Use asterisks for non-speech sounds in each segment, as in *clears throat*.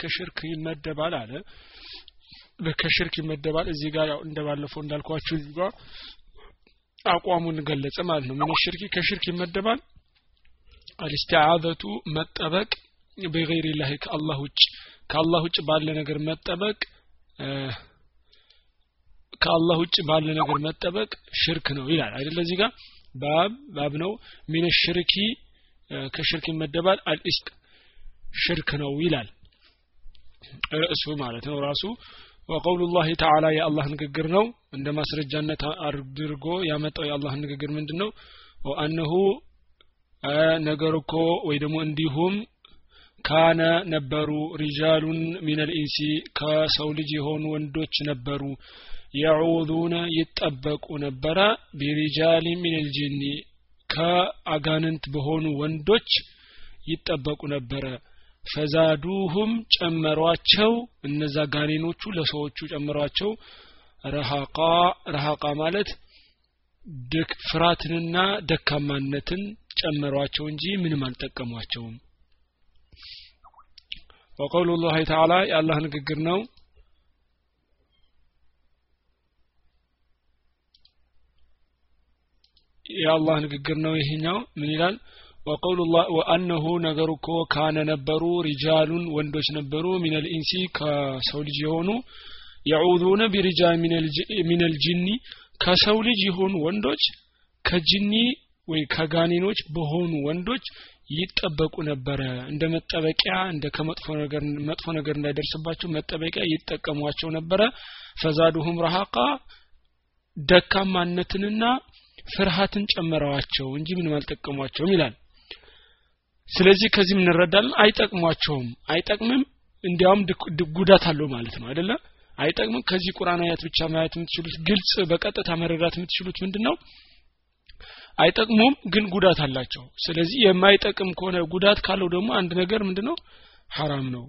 ከሽርክ ይመደባል አለ። ከሽርክ ይመደባል። እዚህ ጋር ያው እንደባለፈው እንዳልኳችሁ እዚህ ጋር አቋሙን ገለጸ ማለት ነው። ምን ሽርኪ ከሽርክ ይመደባል? አልስቲዓዘቱ መጠበቅ በገይር ላህ ከአላህ ውጭ። ከአላህ ውጭ ባለ ነገር መጠበቅ ከአላህ ውጭ ባለ ነገር መጠበቅ ሽርክ ነው ይላል። አይደለ እዚህ ጋር ባብ ባብ ነው። ሚን ሽርኪ ከሽርክ ይመደባል። አልኢስቅ ሽርክ ነው ይላል ርዕሱ ማለት ነው ራሱ። وقول الله تعالى የአላህ ንግግር ነው። እንደ ማስረጃነት አድርጎ ያመጣው የአላህ ንግግር ምንድን ነው وأنه ነገር እኮ ወይ ደግሞ እንዲሁም كان ነበሩ رجال من الإنس ከሰው ልጅ የሆኑ ወንዶች ነበሩ። يعوذون ይጠበቁ ነበረ። ቢሪጃሊ ሚነል ጂኒ ከአጋንንት በሆኑ ወንዶች ይጠበቁ ነበረ ፈዛዱሁም ጨመሯቸው። እነዛ ጋኔኖቹ ለሰዎቹ ጨመሯቸው ረሃቃ ረሃቃ ማለት ፍርሃትንና ደካማነትን ጨመሯቸው እንጂ ምንም አልጠቀሟቸውም። ወቀውሉ ላህ ተዓላ የአላህ ንግግር ነው። የአላህ ንግግር ነው ይሄኛው። ምን ይላል وقول وأنه ነገሩ እኮ كان ነበሩ رجال ወንዶች ነበሩ من الإنس ከሰው ልጅ የሆኑ يعوذون برجال من الجن ከሰው ልጅ የሆኑ ወንዶች ከጅኒ ወይ ከጋኔኖች በሆኑ ወንዶች ይጠበቁ ነበረ። እንደ መጠበቂያ እንደ ከመጥፎ ነገር መጥፎ ነገር እንዳይደርስባቸው መጠበቂያ ይጠቀሟቸው ነበረ። ፈዛዱሁም ረሃቃ ደካማነትንና ፍርሃትን ጨመረዋቸው እንጂ ምንም አልጠቀሟቸውም ይላል ስለዚህ ከዚህ እንረዳለን? አይጠቅሟቸውም። አይጠቅምም እንዲያውም ጉዳት አለው ማለት ነው አይደለ? አይጠቅምም። ከዚህ ቁርአን አያት ብቻ ማየት የምትችሉት ግልጽ በቀጥታ መረዳት የምትችሉት ምንድን ነው አይጠቅሙም ግን ጉዳት አላቸው። ስለዚህ የማይጠቅም ከሆነ ጉዳት ካለው ደግሞ አንድ ነገር ምንድነው? ሐራም ነው።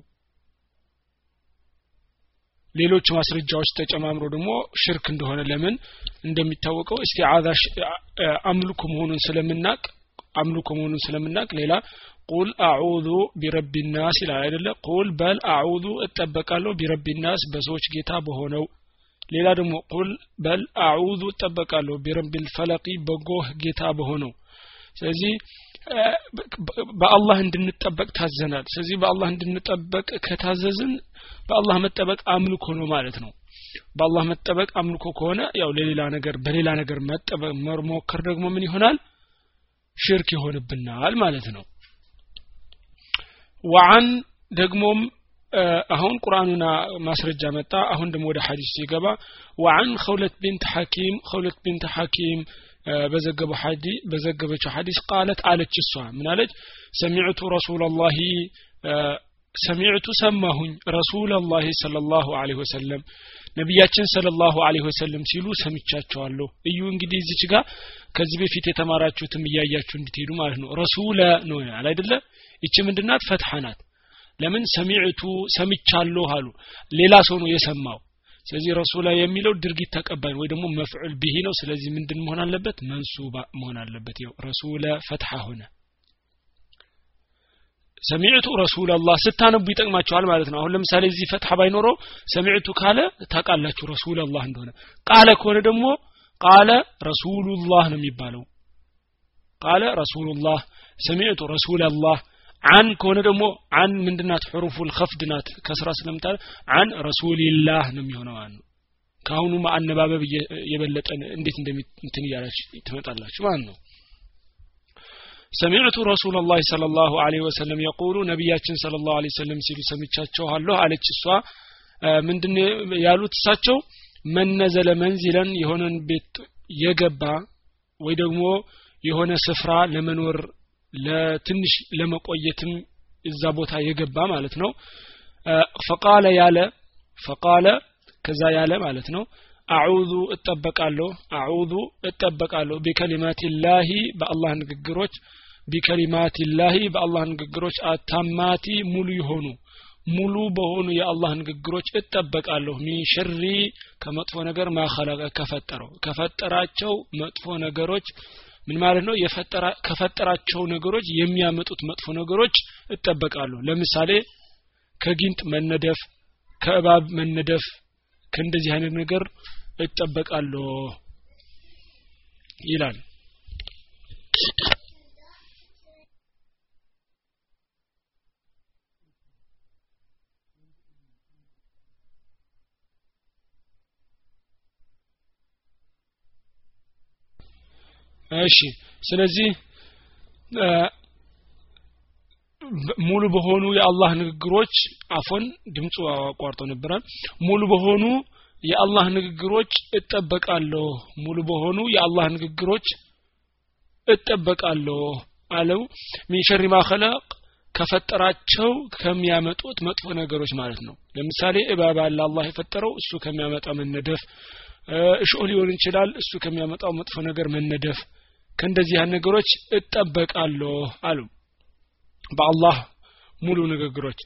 ሌሎች ማስረጃዎች ተጨማምሮ ደግሞ ሽርክ እንደሆነ ለምን እንደሚታወቀው استعاذة አምልኮ መሆኑን ስለምናቅ አምልኮ መሆኑን ስለምናቅ ሌላ قل أعوذ برب الناس ይላል አይደለ? قل በል أعوذ እጠበቃለሁ برب الناس በሰዎች ጌታ በሆነው። ሌላ ደግሞ قل በል أعوذ እጠበቃለሁ برب الفلق በጎህ ጌታ በሆነው። ስለዚህ በአላህ እንድንጠበቅ ታዘናል። ስለዚህ በአላህ እንድንጠበቅ ከታዘዝን በአላህ መጠበቅ አምልኮ ነው ማለት ነው። በአላህ መጠበቅ አምልኮ ከሆነ ያው ለሌላ ነገር በሌላ ነገር መጠበቅ መሞከር ደግሞ ምን ይሆናል? ሽርክ ይሆንብናል ማለት ነው وعن ደግሞም አሁን ቁርአኑና ማስረጃ መጣ። አሁን ደግሞ ወደ ሐዲስ ሲገባ وعن خولة بنت حكيم خولة بنت حكيم በዘገበው ሐዲ በዘገበችው ሐዲስ ቃለት አለች እሷ። ምን ሰሚዕቱ ረሱላላሂ ሰሚዕቱ ሰማሁኝ ረሱላላሂ ሰለላሁ ዐለይሂ ወሰለም ነቢያችን ሰለላሁ ዐለይሂ ወሰለም ሲሉ ሰምቻቸዋለሁ። እዩ እንግዲህ እዚች ጋር ከዚህ በፊት የተማራችሁትም እያያችሁ እንድትሄዱ ማለት ነው። ረሱለ ነው ያል አይደለ ይቺ ምንድናት ፈትሐ ናት። ለምን? ሰሚዕቱ ሰምቻለሁ አሉ። ሌላ ሰው ነው የሰማው። ስለዚህ ረሱላ የሚለው ድርጊት ተቀባይ ወይ ደግሞ መፍዑል ብሂ ነው። ስለዚህ ምንድን መሆን አለበት? መንሱባ መሆን አለበት። ይው ረሱለ ፈትሐ ሆነ። ሰሚዕቱ ረሱላላህ ስታነቡ ይጠቅማቸዋል ማለት ነው። አሁን ለምሳሌ እዚህ ፈትሐ ባይኖረው ሰሚዕቱ ካለ ታውቃላችሁ ረሱላላህ እንደሆነ። ቃለ ከሆነ ደግሞ ቃለ ረሱሉላህ ነው የሚባለው። ቃለ ረሱሉላህ ሰሚዕቱ ረሱላላህ አን ከሆነ ደግሞ አን ምንድናት? ሕሩፉል ከፍድ ናት። ከስራ ስለምታ አን ረሱሊላህ ነው የሚሆነው ማለት ነው ከአሁኑ አነባበብ የበለጠ እንዴት እንደሚንትን እያላችሁ ትመጣላችሁ ማለት ነው። ሰሚዕቱ ረሱላ ላህ ለ ወሰለም የቁሉ ነቢያችን ስለ ላሁ ወሰለም ሲሉ ሰምቻቸዋለሁ አለች እሷ። ምንድን ያሉት እሳቸው መነዘለ መንዚለን የሆነን ቤት የገባ ወይ ደግሞ የሆነ ስፍራ ለመኖር ለትንሽ ለመቆየትም እዛ ቦታ የገባ ማለት ነው። ፈቃለ ያለ ፈቃለ ከዛ ያለ ማለት ነው። አዑዙ እጠበቃለሁ አዑዙ እጠበቃለሁ ቢከሊማት ላሂ በአላህ ንግግሮች ቢከሊማት ላሂ በአላህ ንግግሮች አታማቲ ሙሉ የሆኑ ሙሉ በሆኑ የአላህ ንግግሮች እጠበቃለሁ። ሚን ሽሪ ከመጥፎ ነገር ማኸለቀ ከፈጠረው ከፈጠራቸው መጥፎ ነገሮች ምን ማለት ነው? ከፈጠራቸው ነገሮች የሚያመጡት መጥፎ ነገሮች እጠበቃሉ ለምሳሌ ከጊንጥ መነደፍ ከእባብ መነደፍ ከእንደዚህ አይነት ነገር እጠበቃለሁ ይላል እሺ። ስለዚህ ሙሉ በሆኑ የአላህ ንግግሮች አፎን ድምፁ አቋርጦ ነበረ ሙሉ በሆኑ የአላህ ንግግሮች እጠበቃለሁ ሙሉ በሆኑ የአላህ ንግግሮች እጠበቃለሁ አለው። ሚን ሸሪ ከፈጠራቸው ከሚያመጡት መጥፎ ነገሮች ማለት ነው። ለምሳሌ እባብ አለ አላህ የፈጠረው እሱ ከሚያመጣ መነደፍ። እሾህ ሊሆን ይችላል እሱ ከሚያመጣው መጥፎ ነገር መነደፍ ከእንደዚህ ነገሮች እጠበቃለሁ አሉ። በአላህ ሙሉ ንግግሮች።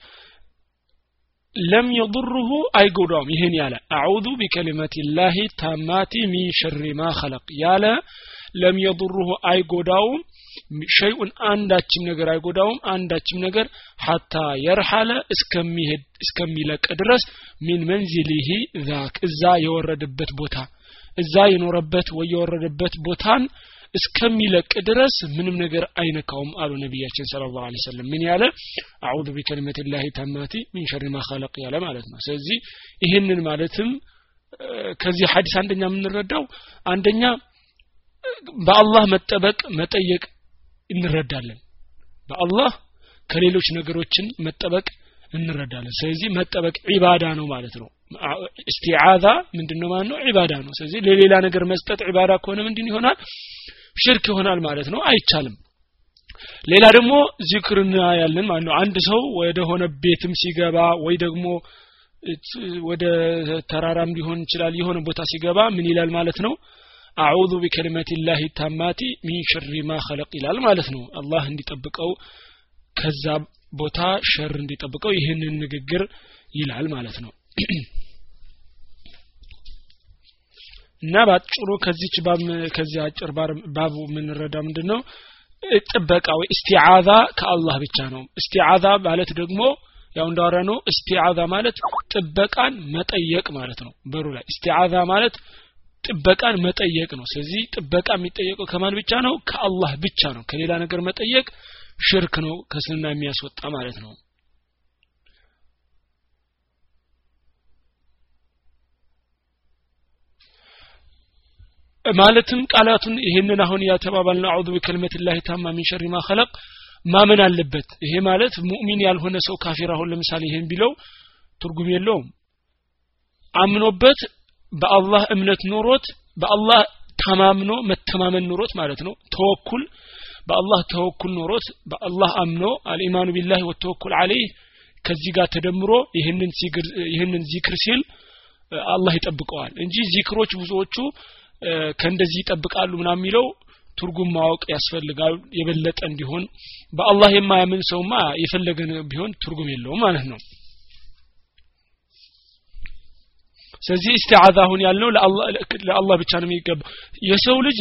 ለም የضሩሁ አይጎዳውም። ይህን ያለ አዑዙ ቢከሊመት ላህ ታማቲ ሚን ሸሪ ማ ኸለቅ ያለ ለም የضሩሁ አይጎዳውም። ሸይኡን አንዳችም ነገር አይጎዳውም። አንዳችም ነገር ሀታ የርሐለ እስከሚሄድ እስከሚለቅ ድረስ ሚን መንዚሊሂ ዛክ እዛ የወረደበት ቦታ እዛ የኖረበት ወይ የወረደበት ቦታን እስከሚለቅ ድረስ ምንም ነገር አይነካውም አሉ ነቢያችን ስለ ላሁ ለ ሰለም ምን ያለ? አዑዙ ቢከሊመት ላህ ተማቲ ሚን ሸሪ ማ ያለ ማለት ነው። ስለዚህ ይህንን ማለትም ከዚህ ሀዲስ አንደኛ የምንረዳው አንደኛ በአላህ መጠበቅ መጠየቅ እንረዳለን። በአላህ ከሌሎች ነገሮችን መጠበቅ እንረዳለን። ስለዚህ መጠበቅ ዒባዳ ነው ማለት ነው እስቲዓዛ ምንድን ነው ማለት ነው ዒባዳ ነው። ስለዚህ ለሌላ ነገር መስጠት ዒባዳ ከሆነ ምንድን ይሆናል? ሽርክ ይሆናል ማለት ነው። አይቻልም። ሌላ ደግሞ ዚክርና ያለን ማለት ነው። አንድ ሰው ወደ ሆነ ቤትም ሲገባ ወይ ደግሞ ወደ ተራራም ሊሆን ይችላል የሆነ ቦታ ሲገባ ምን ይላል ማለት ነው? አዑዙ ቢከሊመት ላህ ታማቲ ሚን ሸሪ ማ ኸለቅ ይላል ማለት ነው። አላህ እንዲጠብቀው ከዛ ቦታ ሸር እንዲጠብቀው ይህንን ንግግር ይላል ማለት ነው እና በአጭሩ ከዚች ከዚህ አጭር ባቡ የምንረዳ ምንድን ነው ጥበቃ ወይ እስቲዓዛ ከአላህ ብቻ ነው። እስቲዓዛ ማለት ደግሞ ያው እንዳወራ ነው እስቲዓዛ ማለት ጥበቃን መጠየቅ ማለት ነው። በሩ ላይ እስቲዓዛ ማለት ጥበቃን መጠየቅ ነው። ስለዚህ ጥበቃ የሚጠየቀው ከማን ብቻ ነው? ከአላህ ብቻ ነው። ከሌላ ነገር መጠየቅ ሽርክ ነው ከስልና የሚያስወጣ ማለት ነው ማለትም ቃላቱን ይህንን አሁን ያተባባልን አዑዙ ቢከልመት ላህ ታማ ሚን ሸሪ ማ ማመን አለበት። ይሄ ማለት ሙእሚን ያልሆነ ሰው ካፊር አሁን ለምሳሌ ይሄን ቢለው ትርጉም የለውም። አምኖበት በአላህ እምነት ኖሮት በአላህ ተማምኖ መተማመን ኖሮት ማለት ነው። ተወኩል በአላህ ተወኩል ኖሮት በአላህ አምኖ አልኢማኑ ቢላህ ወተወኩል አለይህ ከዚህ ጋር ተደምሮ ይህንን ዚክር ሲል አላህ ይጠብቀዋል። እንጂ ዚክሮች ብዙዎቹ ከእንደዚህ ይጠብቃሉ ምናምን የሚለው ትርጉም ማወቅ ያስፈልጋል። የበለጠ እንዲሆን በአላህ የማያምን ሰውማ የፈለገ ቢሆን ትርጉም የለውም ማለት ነው። ስለዚህ ኢስቲዓዛ አሁን ያልነው ለአላህ ብቻ ነው የሚገባው የሰው ልጅ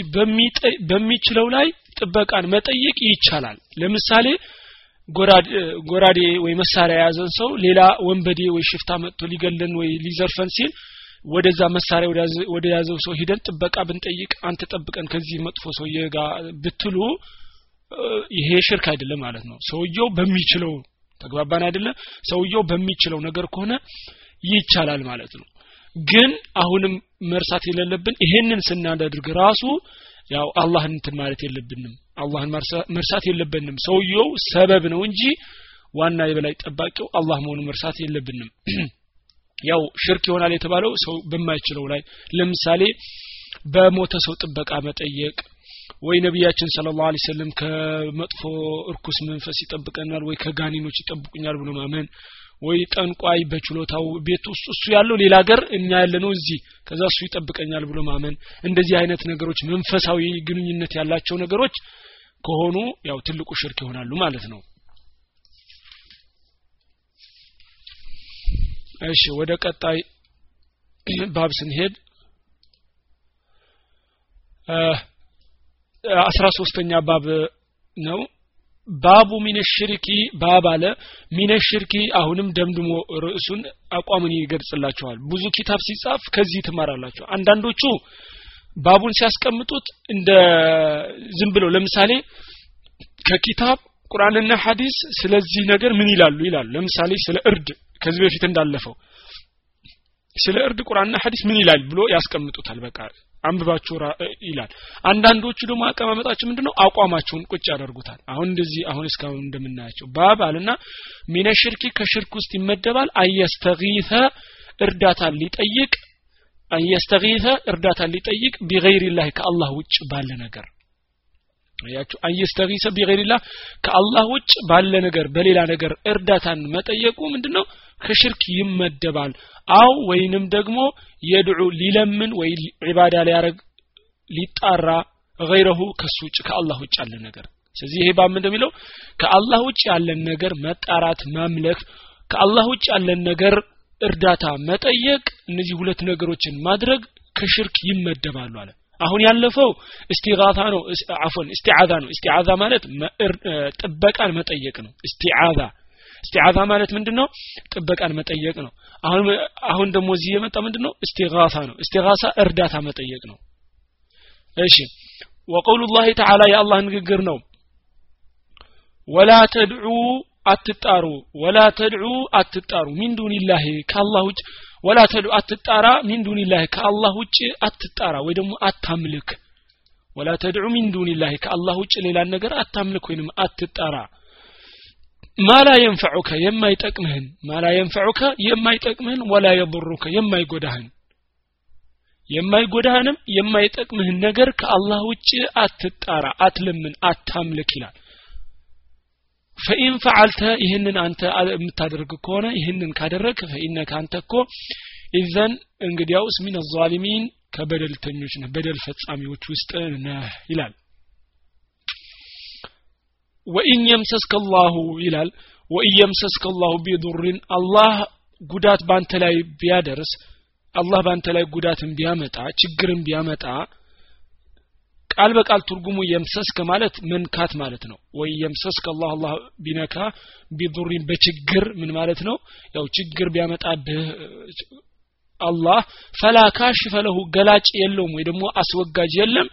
በሚችለው ላይ ጥበቃን መጠየቅ ይቻላል። ለምሳሌ ጎራዴ ወይ መሳሪያ የያዘን ሰው ሌላ ወንበዴ ወይ ሽፍታ መጥቶ ሊገለን ወይ ሊዘርፈን ሲል ወደዛ መሳሪያ ወደ ያዘው ሰው ሂደን ጥበቃ ብንጠይቅ አንተ ጠብቀን ከዚህ መጥፎ ሰውዬ ጋር ብትሉ ይሄ ሽርክ አይደለም ማለት ነው። ሰውየው በሚችለው ተግባባን አይደለም ሰውየው በሚችለው ነገር ከሆነ ይቻላል ማለት ነው። ግን አሁንም መርሳት የሌለብን ይሄንን ስናደርግ ራሱ ያው አላህን እንትን ማለት የለብንም። አላህን መርሳት የለብንም። ሰውየው ሰበብ ነው እንጂ ዋና የበላይ ጠባቂው አላህ መሆኑን መርሳት የለብንም *clears throat* ያው ሽርክ ይሆናል የተባለው ሰው በማይችለው ላይ ለምሳሌ በሞተ ሰው ጥበቃ መጠየቅ ወይ ነቢያችን ስለ ላሁ ሰለም ከመጥፎ እርኩስ መንፈስ ይጠብቀናል ወይ ከጋኒኖች ይጠብቁኛል ብሎ ማመን ወይ ጠንቋይ በችሎታው ቤት ውስጥ እሱ ያለው ሌላ ሀገር እኛ ያለ ነው እዚህ ከዛ እሱ ይጠብቀኛል ብሎ ማመን እንደዚህ አይነት ነገሮች መንፈሳዊ ግንኙነት ያላቸው ነገሮች ከሆኑ ያው ትልቁ ሽርክ ይሆናሉ ማለት ነው እሺ ወደ ቀጣይ *clears throat* ባብ ስንሄድ አስራ ሶስተኛ ባብ ነው። ባቡ ሚነ ሽርኪ ባብ አለ። ሚነ ሽርኪ አሁንም ደምድሞ ርዕሱን አቋምን ይገልጽላቸዋል ብዙ ኪታብ ሲጻፍ ከዚህ ትማራላቸው አንዳንዶቹ ባቡን ሲያስቀምጡት እንደ ዝም ብለው ለምሳሌ ከኪታብ ቁርአንና ሐዲስ ስለዚህ ነገር ምን ይላሉ ይላሉ። ለምሳሌ ስለ እርድ ከዚህ በፊት እንዳለፈው። ስለ እርድ ቁርአንና ሐዲስ ምን ይላል ብሎ ያስቀምጡታል። በቃ አንብባችሁ ይላል። አንዳንዶቹ ደግሞ አቀማመጣቸው ምንድነው? አቋማቸውን ቁጭ ያደርጉታል። አሁን እንደዚህ አሁን እስካሁን እንደምናያቸው ባብ አልና ሚነ ሽርኪ ከሽርክ ውስጥ ይመደባል። አየስተጊተ እርዳታ ሊጠይቅ አየስተጊተ እርዳታ ሊጠይቅ ቢገይሪላህ ከአላህ ውጭ ባለ ነገር። ያችሁ አየስተጊሰ ቢገይሪላህ ከአላህ ውጭ ባለ ነገር በሌላ ነገር እርዳታን መጠየቁ ምንድነው ከሽርክ ይመደባል። አው ወይንም ደግሞ የድዑ ሊለምን ወይ ዒባዳ ሊያረግ ሊጣራ ገይረሁ ከሱ ውጭ ከአላህ ውጭ ያለ ነገር። ስለዚህ ይሄ ባም እንደሚለው ከአላህ ውጭ ያለን ነገር መጣራት ማምለክ ከአላህ ውጭ ያለን ነገር እርዳታ መጠየቅ እነዚህ ሁለት ነገሮችን ማድረግ ከሽርክ ይመደባሉ አለ። አሁን ያለፈው እስቲጋታ ነው አፎን እስቲዓዛ ነው። እስቲዓዛ ማለት ጥበቃን መጠየቅ ነው። እስቲዓዛ እስቲዓዛ ማለት ምንድነው? ጥበቃን መጠየቅ ነው። አሁን አሁን ደግሞ እዚህ የመጣ ምንድነው? እስቲጋሳ ነው። እስቲጋሳ እርዳታ መጠየቅ ነው። እሺ። ወቀውሉ ላህ ተዓላ የአላህ ንግግር ነው። ወላ ተድዑ አትጣሩ ወላ ተድዑ አትጣሩ ሚን ዱንላህ ከአላህ ውጭ ወላ ተድዑ አትጣራ ሚን ዱንላህ ከአላህ ውጭ አትጣራ ወይ ደግሞ አታምልክ። ወላ ተድዑ ሚን ዱንላህ ከአላህ ውጭ ሌላን ነገር አታምልክ ወይንም አትጣራ ማላ የንፈዑከ የማይጠቅምህን ማላ የንፈዑከ የማይጠቅምህን ወላ የضሩከ የማይጎዳህን። የማይጎዳህንም የማይጠቅምህን ነገር ከአላህ ውጭ አትጣራ አትለምን አታምልክ ይላል። ፈኢን ፈዓልተ ይህንን አንተ የምታደርግ ከሆነ ይህንን ካደረግ ፈኢነከ አንተ እኮ ኢዘን እንግዲያውስ ሚን አዛሊሚን ከበደልተኞች ነህ በደል ፈጻሚዎች ውስጥ ነህ ይላል ወኢን የምሰስከ ላሁ ይላል። ወኢን የምሰስከ ላሁ ቢዱሪን አላህ ጉዳት ባንተ ላይ ቢያደርስ አላህ ባንተ ላይ ጉዳትን ቢያመጣ ችግርን ቢያመጣ ቃል በቃል ትርጉሙ የምሰስከ ማለት መንካት ማለት ነው። ወይ የምሰስከ አላህ አላህ ቢነካ ቢዱሪን በችግር ምን ማለት ነው? ያው ችግር ቢያመጣብህ አላህ ፈላ ካሽፈ ለሁ ገላጭ የለውም ወይ ደግሞ አስወጋጅ የለም።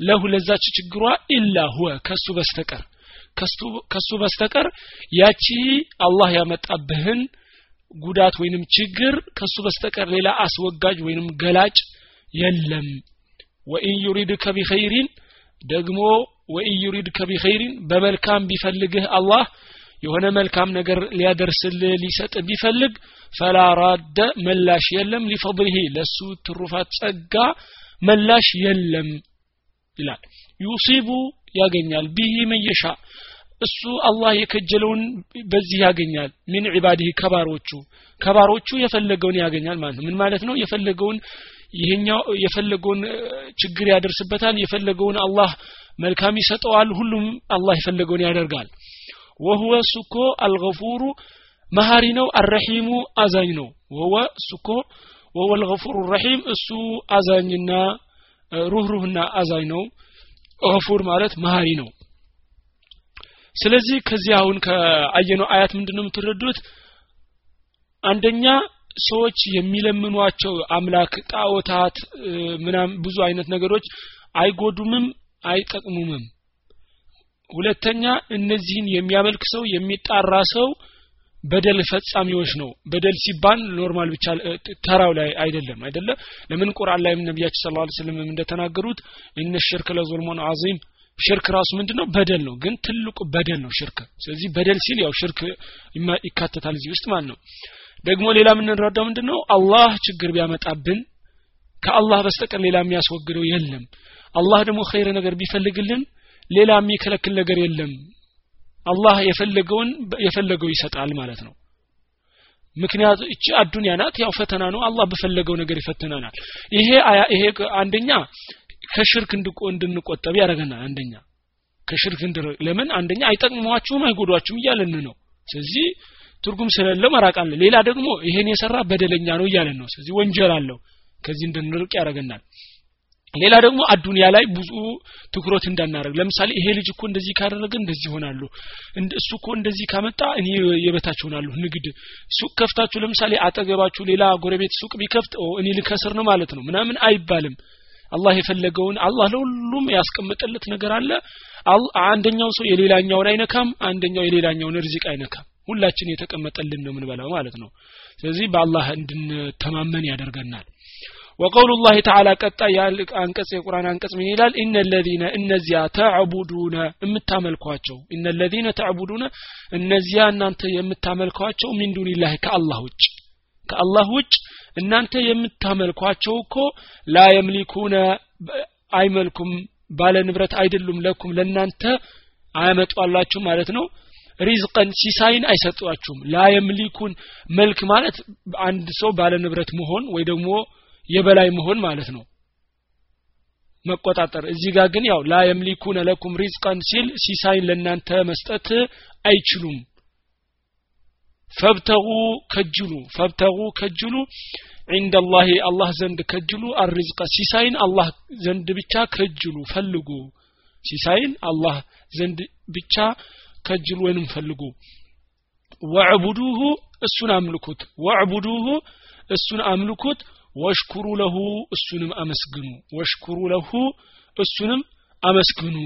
ለሁ ለዛች ችግሯ ኢላ ሁወ ከሱ በስተቀር ከሱ በስተቀር ያቺ አላህ ያመጣብህን ጉዳት ወይንም ችግር ከሱ በስተቀር ሌላ አስወጋጅ ወይንም ገላጭ የለም። وإن يردك بخير ደግሞ وإن يردك بخير በመልካም ቢፈልግህ አላህ የሆነ መልካም ነገር ሊያደርስልህ ሊሰጥ ቢፈልግ فلا راد መላሽ የለም። لفضله ለሱ ትሩፋት ጸጋ መላሽ የለም ይላል። يصيب ያገኛል። به من يشاء እሱ አላህ የከጀለውን በዚህ ያገኛል። من عباده ከባሮቹ ከባሮቹ የፈለገውን ያገኛል ማለት ነው። ምን ማለት ነው? የፈለገውን ይሄኛው የፈለገውን ችግር ያደርስበታል የፈለገውን አላህ መልካም ይሰጠዋል ሁሉም አላህ የፈለገውን ያደርጋል። ወሁወ እሱኮ አልገፉሩ መሀሪ ነው አረሒሙ አዛኝ ነው። ወወ እሱኮ ወወ አልገፉሩ ረሒም እሱ አዛኝና ሩህሩህና አዛኝ ነው። ገፉር ማለት መሀሪ ነው ስለዚህ ከዚህ አሁን ከአየነው አያት ምንድነው የምትረዱት? አንደኛ ሰዎች የሚለምኗቸው አምላክ ጣዖታት ምናም ብዙ አይነት ነገሮች አይጎዱምም አይጠቅሙምም። ሁለተኛ እነዚህን የሚያመልክ ሰው የሚጣራ ሰው በደል ፈጻሚዎች ነው። በደል ሲባል normal ብቻ ተራው ላይ አይደለም አይደለ? ለምን ቁርአን ላይም ነቢያችን صلى الله وسلم እንደተናገሩት እነ ሽርክ ለዞልሞን አዚም ሽርክ ራሱ ምንድነው? በደል ነው። ግን ትልቁ በደል ነው ሽርክ። ስለዚህ በደል ሲል ያው ሽርክ ይካተታል እዚህ ውስጥ ማለት ነው። ደግሞ ሌላ የምንረዳው ምንድነው? አላህ ችግር ቢያመጣብን ከአላህ በስተቀር ሌላ የሚያስወግደው የለም። አላህ ደግሞ ኸይር ነገር ቢፈልግልን ሌላ የሚከለክል ነገር የለም። አላህ የፈለገውን የፈለገው ይሰጣል ማለት ነው። ምክንያቱ እቺ አዱንያ ናት። ያው ፈተና ነው። አላህ በፈለገው ነገር ይፈትነናል። ይሄ ይሄ አንደኛ ከሽርክ እንድንቆጠብ ያደረገናል አንደኛ። ከሽርክ ለምን? አንደኛ አይጠቅሟችሁም አይጎዷችሁም እያለን ነው። ስለዚህ ትርጉም ስለሌለው መራቅ ሌላ ደግሞ ይሄን የሰራ በደለኛ ነው እያለን ነው። ስለዚህ ወንጀል አለው። ከዚህ እንድንርቅ ያደረገናል ሌላ ደግሞ አዱንያ ላይ ብዙ ትኩረት እንዳናደርግ። ለምሳሌ ይሄ ልጅ እኮ እንደዚህ ካደረገ እንደዚህ ይሆናሉ። እሱ እኮ እንደዚህ ካመጣ እኔ የበታች ሆናለሁ ንግድ። ሱቅ ከፍታችሁ ለምሳሌ አጠገባችሁ ሌላ ጎረቤት ሱቅ ቢከፍት እኔ ልከስር ነው ማለት ነው። ምናምን አይባልም አላህ የፈለገውን አላህ ለሁሉም ያስቀመጠለት ነገር አለ አንደኛው ሰው የሌላኛውን አይነካም አንደኛው የሌላኛውን ርዚቅ አይነካም ሁላችን የተቀመጠልን ነው የምንበላው ማለት ነው ስለዚህ በአላህ እንድንተማመን ያደርገናል وقول الله تعالى ቀጣይ አንቀጽ የቁርአን አንቀጽ ምን ይላል ኢነ الذين እነዚያ ተዕቡዱነ የምታመልኳቸው ኢነ الذين ተዕቡዱነ እነዚያ እናንተ የምታመልኳቸው ሚን ዱኒላህ ከአላህ ውጭ ከአላህ ውጭ እናንተ የምታመልኳቸው እኮ ላ የምሊኩነ አይመልኩም ባለ ንብረት አይደሉም ለኩም ለእናንተ አያመጧላችሁ ማለት ነው። ሪዝቀን ሲሳይን አይሰጧችሁም። ላ የምሊኩን መልክ ማለት አንድ ሰው ባለ ንብረት መሆን ወይ ደግሞ የበላይ መሆን ማለት ነው። መቆጣጠር። እዚህ ጋር ግን ያው ላ የምሊኩነ ለኩም ሪዝቀን ሲል ሲሳይን ለእናንተ መስጠት አይችሉም ፈብተጉ ከጅሉ ፈብተጉ ከጅሉ عند الله الله ዘንድ ከጅሉ አርዝቀ ሲሳይን አላህ ዘንድ ብቻ ከጅሉ ፈልጉ ሲሳይን አላህ ዘንድ ብቻ ከጅሉ ወይንም ፈልጉ ወዕቡዱሁ እሱን አምልኩት ወዕቡዱሁ እሱን አምልኩት ወሽኩሩ ለሁ እሱንም አመስግኑ ወሽኩሩ ለሁ እሱንም አመስግኑ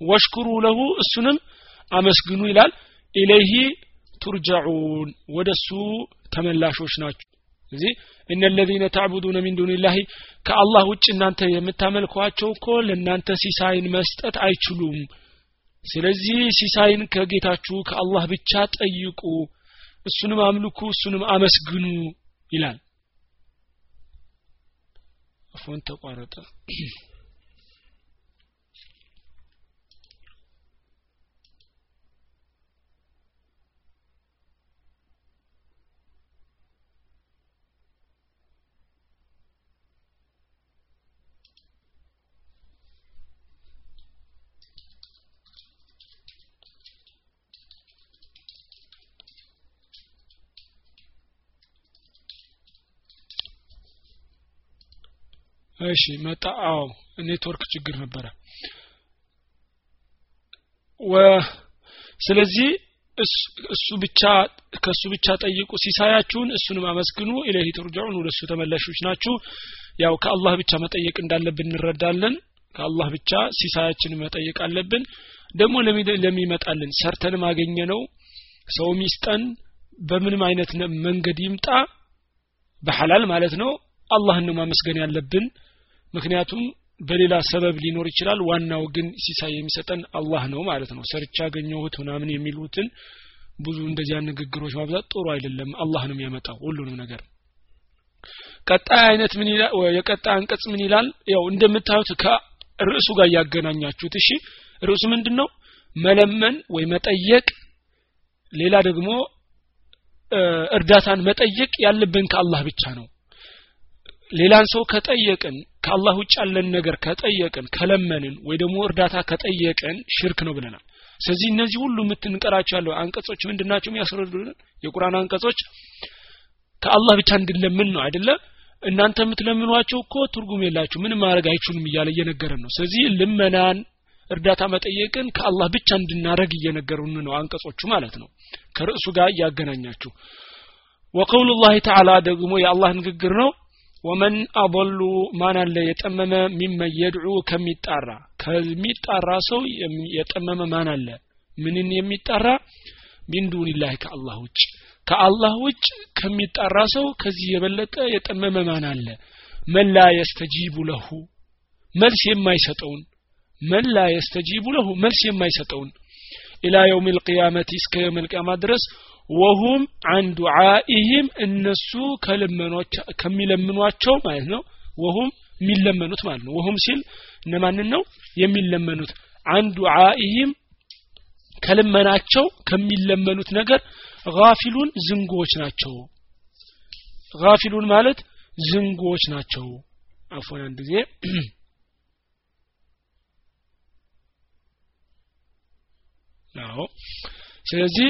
ወሽኩሩ ለሁ እሱንም አመስግኑ ይላል። ኢለይሂ ቱርጀዑን ወደሱ ተመላሾች ናቸው እዚህ እነ ለዚነ ተዕቡዱነ ሚን ዱንላሂ ከአላህ ውጭ እናንተ የምታመልኳቸው እኮ ለእናንተ ሲሳይን መስጠት አይችሉም። ስለዚህ ሲሳይን ከጌታችሁ ከአላህ ብቻ ጠይቁ እሱንም አምልኩ እሱንም አመስግኑ ይላል። አፎን ተቋረጠ እሺ መጣ። አዎ ኔትወርክ ችግር ነበረ። ስለዚህ እሱ ብቻ ከሱ ብቻ ጠይቁ። ሲሳያችሁን እሱንም አመስግኑ። ኢለህ ትርጃዑን ወደ እሱ ተመላሾች ናችሁ። ያው ከአላህ ብቻ መጠየቅ እንዳለብን እንረዳለን። ከአላህ ብቻ ሲሳያችን መጠየቅ አለብን። ደግሞ ለሚመጣልን ሰርተን ማገኘ ነው ሰው ሚስጠን። በምንም አይነት መንገድ ይምጣ። በሐላል ማለት ነው። አላህን ነው ማመስገን ያለብን ምክንያቱም በሌላ ሰበብ ሊኖር ይችላል። ዋናው ግን ሲሳይ የሚሰጠን አላህ ነው ማለት ነው። ሰርቻ ያገኘሁት ምናምን የሚሉትን ብዙ እንደዚያ ንግግሮች ማብዛት ጥሩ አይደለም። አላህ ነው የሚያመጣው ሁሉንም ነገር። ቀጣይ አይነት ምን ይላል የቀጣይ አንቀጽ ምን ይላል? ያው እንደምታዩት ከርዕሱ ጋር እያገናኛችሁት። እሺ ርዕሱ ምንድን ነው መለመን ወይ መጠየቅ ሌላ ደግሞ እርዳታን መጠየቅ ያለብን ከአላህ ብቻ ነው ሌላን ሰው ከጠየቅን ከአላህ ውጭ ያለን ነገር ከጠየቅን ከለመንን ወይ ደግሞ እርዳታ ከጠየቅን ሽርክ ነው ብለናል። ስለዚህ እነዚህ ሁሉ የምትንቀራቸው ያለው አንቀጾች ምንድን ናቸው የሚያስረዱልን? የቁርአን አንቀጾች ከአላህ ብቻ እንድንለምን ነው አይደለ? እናንተ የምትለምኗቸው እኮ ትርጉም የላችሁ ምንም ማድረግ አይችሉም እያለ እየነገረን ነው። ስለዚህ ልመናን እርዳታ መጠየቅን ከአላህ ብቻ እንድናረግ እየነገሩን ነው አንቀጾቹ ማለት ነው። ከርዕሱ ጋር እያገናኛችሁ። ወቀውሉ ላህ ተዓላ ደግሞ የአላህ ንግግር ነው ወመን አضሉ ማን አለ የጠመመ ሚመን የድዑ ከሚጣራ። ከሚጣራ ሰው የጠመመ ማን አለ? ምንን የሚጣራ? ሚን ዱንላህ ከአላህ ውጭ። ከአላህ ውጭ ከሚጣራ ሰው ከዚህ የበለጠ የጠመመ ማን አለ? መን ላ የስተጂቡ ለሁ። መልስ የማይሰጠውን። መን ላ የስተጂቡ ለሁ። መልስ የማይሰጠውን። ኢላ የውም ልቅያመቲ እስከ የውም ልቅያማ ድረስ ወሁም አን ዱዓኢህም እነሱ ከሚለምኗቸው ማለት ነው። ወሁም የሚለመኑት ማለት ነው። ወሁም ሲል እነማንን ነው? የሚለመኑት። አን ዱዓኢህም ከልመናቸው ከሚለመኑት ነገር ጋፊሉን ዝንጎች ናቸው። ጋፊሉን ማለት ዝንጎች ናቸው። አፎን አንድ ጊዜ *clears throat* አዎ። ስለዚህ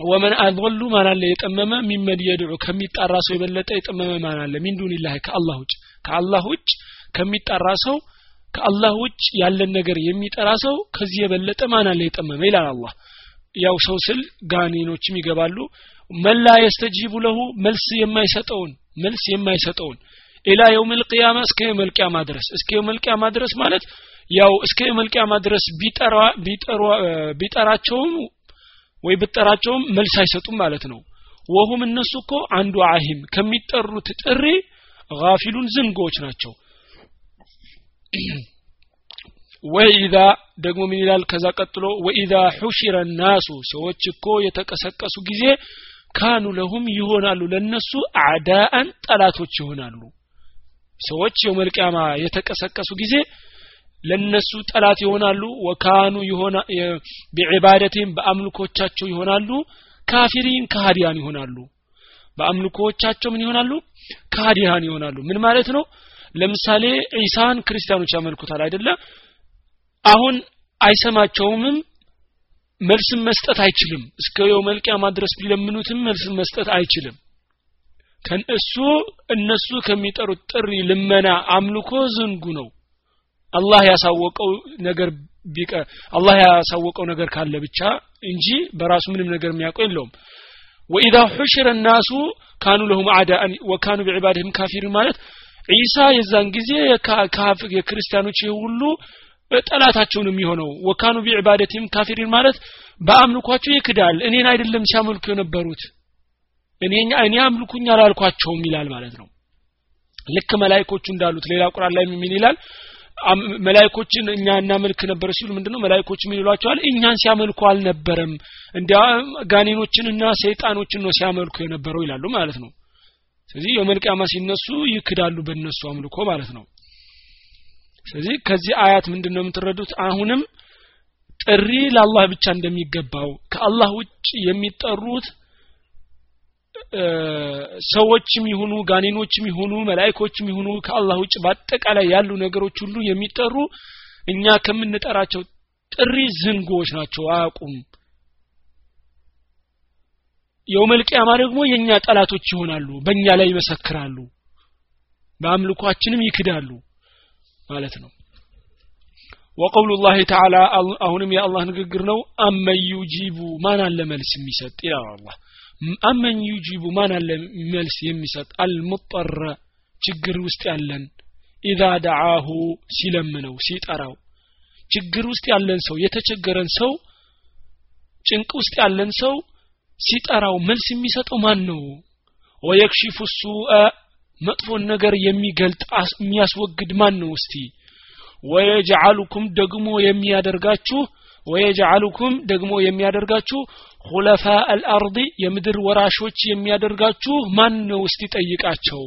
ወመን አضሉ ማን አለ የጠመመ ሚመን የድዑ ከሚጣራ ሰው የበለጠ የጠመመ ማን አለ ሚን ዱንላህ ከአላህ ውጭ። ከአላህ ውጭ ከሚጣራ ሰው ከአላህ ውጭ ያለን ነገር የሚጠራ ሰው ከዚህ የበለጠ ማን የጠመመ ይላል አላህ። ያው ሰው ስል ጋኔኖችም ይገባሉ። መላ የስተጂቡ ለሁ መልስ የማይሰጠውን መልስ የማይሰጠውን ኢላ የውም ልቅያማ እስከ የውም ድረስ። እስከ የውም ድረስ ማለት ያው እስከ የውም ድረስ ቢጠራቸውም ወይ ብጠራቸውም መልስ አይሰጡም ማለት ነው። ወሁም እነሱ እኮ አንዱ አሂም ከሚጠሩት ጥሪ ጋፊሉን ዝንጎዎች ናቸው። ወኢዛ ደግሞ ምን ይላል? ከዛ ቀጥሎ ወኢዛ ሑሽረ ናሱ ሰዎች እኮ የተቀሰቀሱ ጊዜ ካኑ ለሁም ይሆናሉ። ለነሱ አዕዳአን ጠላቶች ይሆናሉ። ሰዎች የውመልቅያማ የተቀሰቀሱ ጊዜ ለነሱ ጠላት ይሆናሉ። ወካኑ ይሆና ቢዒባደቲም በአምልኮቻቸው ይሆናሉ። ካፊሪን ከሃዲያን ይሆናሉ። በአምልኮቻቸው ምን ይሆናሉ? ከሃዲያን ይሆናሉ። ምን ማለት ነው? ለምሳሌ ዒሳን ክርስቲያኖች ያመልኩታል አይደለ? አሁን አይሰማቸውምም መልስም መስጠት አይችልም። እስከ የውመልቅያማ ድረስ ቢለምኑትም መልስም መስጠት አይችልም። ከእሱ እነሱ ከሚጠሩት ጥሪ ልመና አምልኮ ዝንጉ ነው አላህ ያሳወቀው ነገር ቢቀ አላህ ያሳወቀው ነገር ካለ ብቻ እንጂ በራሱ ምንም ነገር የሚያውቀው የለውም። ወኢዛ ሑሽረ ናሱ ካኑ ለሁም አዳአን ወካኑ ቢዕባድህም ካፊሪን ማለት ዒሳ የዛን ጊዜ የክርስቲያኖች ሁሉ ጠላታቸው ነው የሚሆነው። ወካኑ ቢዕባደትም ካፊሪን ማለት በአምልኳቸው ይክዳል። እኔን አይደለም ሲያመልኩ የነበሩት። እኔ እኔ አምልኩኝ አላልኳቸውም ይላል ማለት ነው። ልክ መላይኮቹ እንዳሉት ሌላ ቁርአን ላይ ምን ይላል መላይኮችን እኛ እናመልክ ነበር ሲሉ ምንድነው? መላይኮች ምን ይሏቸዋል? እኛን ሲያመልኩ አልነበረም። እንዲያም ጋኔኖችንና ሰይጣኖችን ነው ሲያመልኩ የነበረው ይላሉ ማለት ነው። ስለዚህ የመልቅያማ ሲነሱ ይክዳሉ በእነሱ አምልኮ ማለት ነው። ስለዚህ ከዚህ አያት ምንድን ነው የምትረዱት? አሁንም ጥሪ ለአላህ ብቻ እንደሚገባው ከአላህ ውጭ የሚጠሩት ሰዎችም ይሁኑ ጋኔኖችም ይሁኑ መላይኮችም ይሁኑ ከአላህ ውጭ በአጠቃላይ ያሉ ነገሮች ሁሉ የሚጠሩ እኛ ከምንጠራቸው ጥሪ ዝንጎዎች ናቸው። አያውቁም። የውመልቅያማ ደግሞ የእኛ ጠላቶች ይሆናሉ በእኛ ላይ ይመሰክራሉ በአምልኳችንም ይክዳሉ ማለት ነው። ወቀውሉ ላህ ተዓላ አሁንም የአላህ ንግግር ነው። አመን ዩጂቡ ማን አለ መልስ የሚሰጥ? ይላል አላህ አመን ዩጂቡ ማን አለ መልስ የሚሰጥ? አልሙጠረ ችግር ውስጥ ያለን ኢዛ ደዓሁ ሲለምነው ሲጠራው። ችግር ውስጥ ያለን ሰው የተቸገረን ሰው ጭንቅ ውስጥ ያለን ሰው ሲጠራው መልስ የሚሰጠው ማን ነው? ወየክሽፉ ሱአ መጥፎን ነገር የሚገልጥ የሚያስወግድ ማን ነው? እስቲ ወየጀዓሉኩም ደግሞ የሚያደርጋችሁ ወየጀዓሉኩም ደግሞ የሚያደርጋችሁ ሁለፋ አልአርዲ የምድር ወራሾች የሚያደርጋችሁ ማን ነው? እስቲ ጠይቃቸው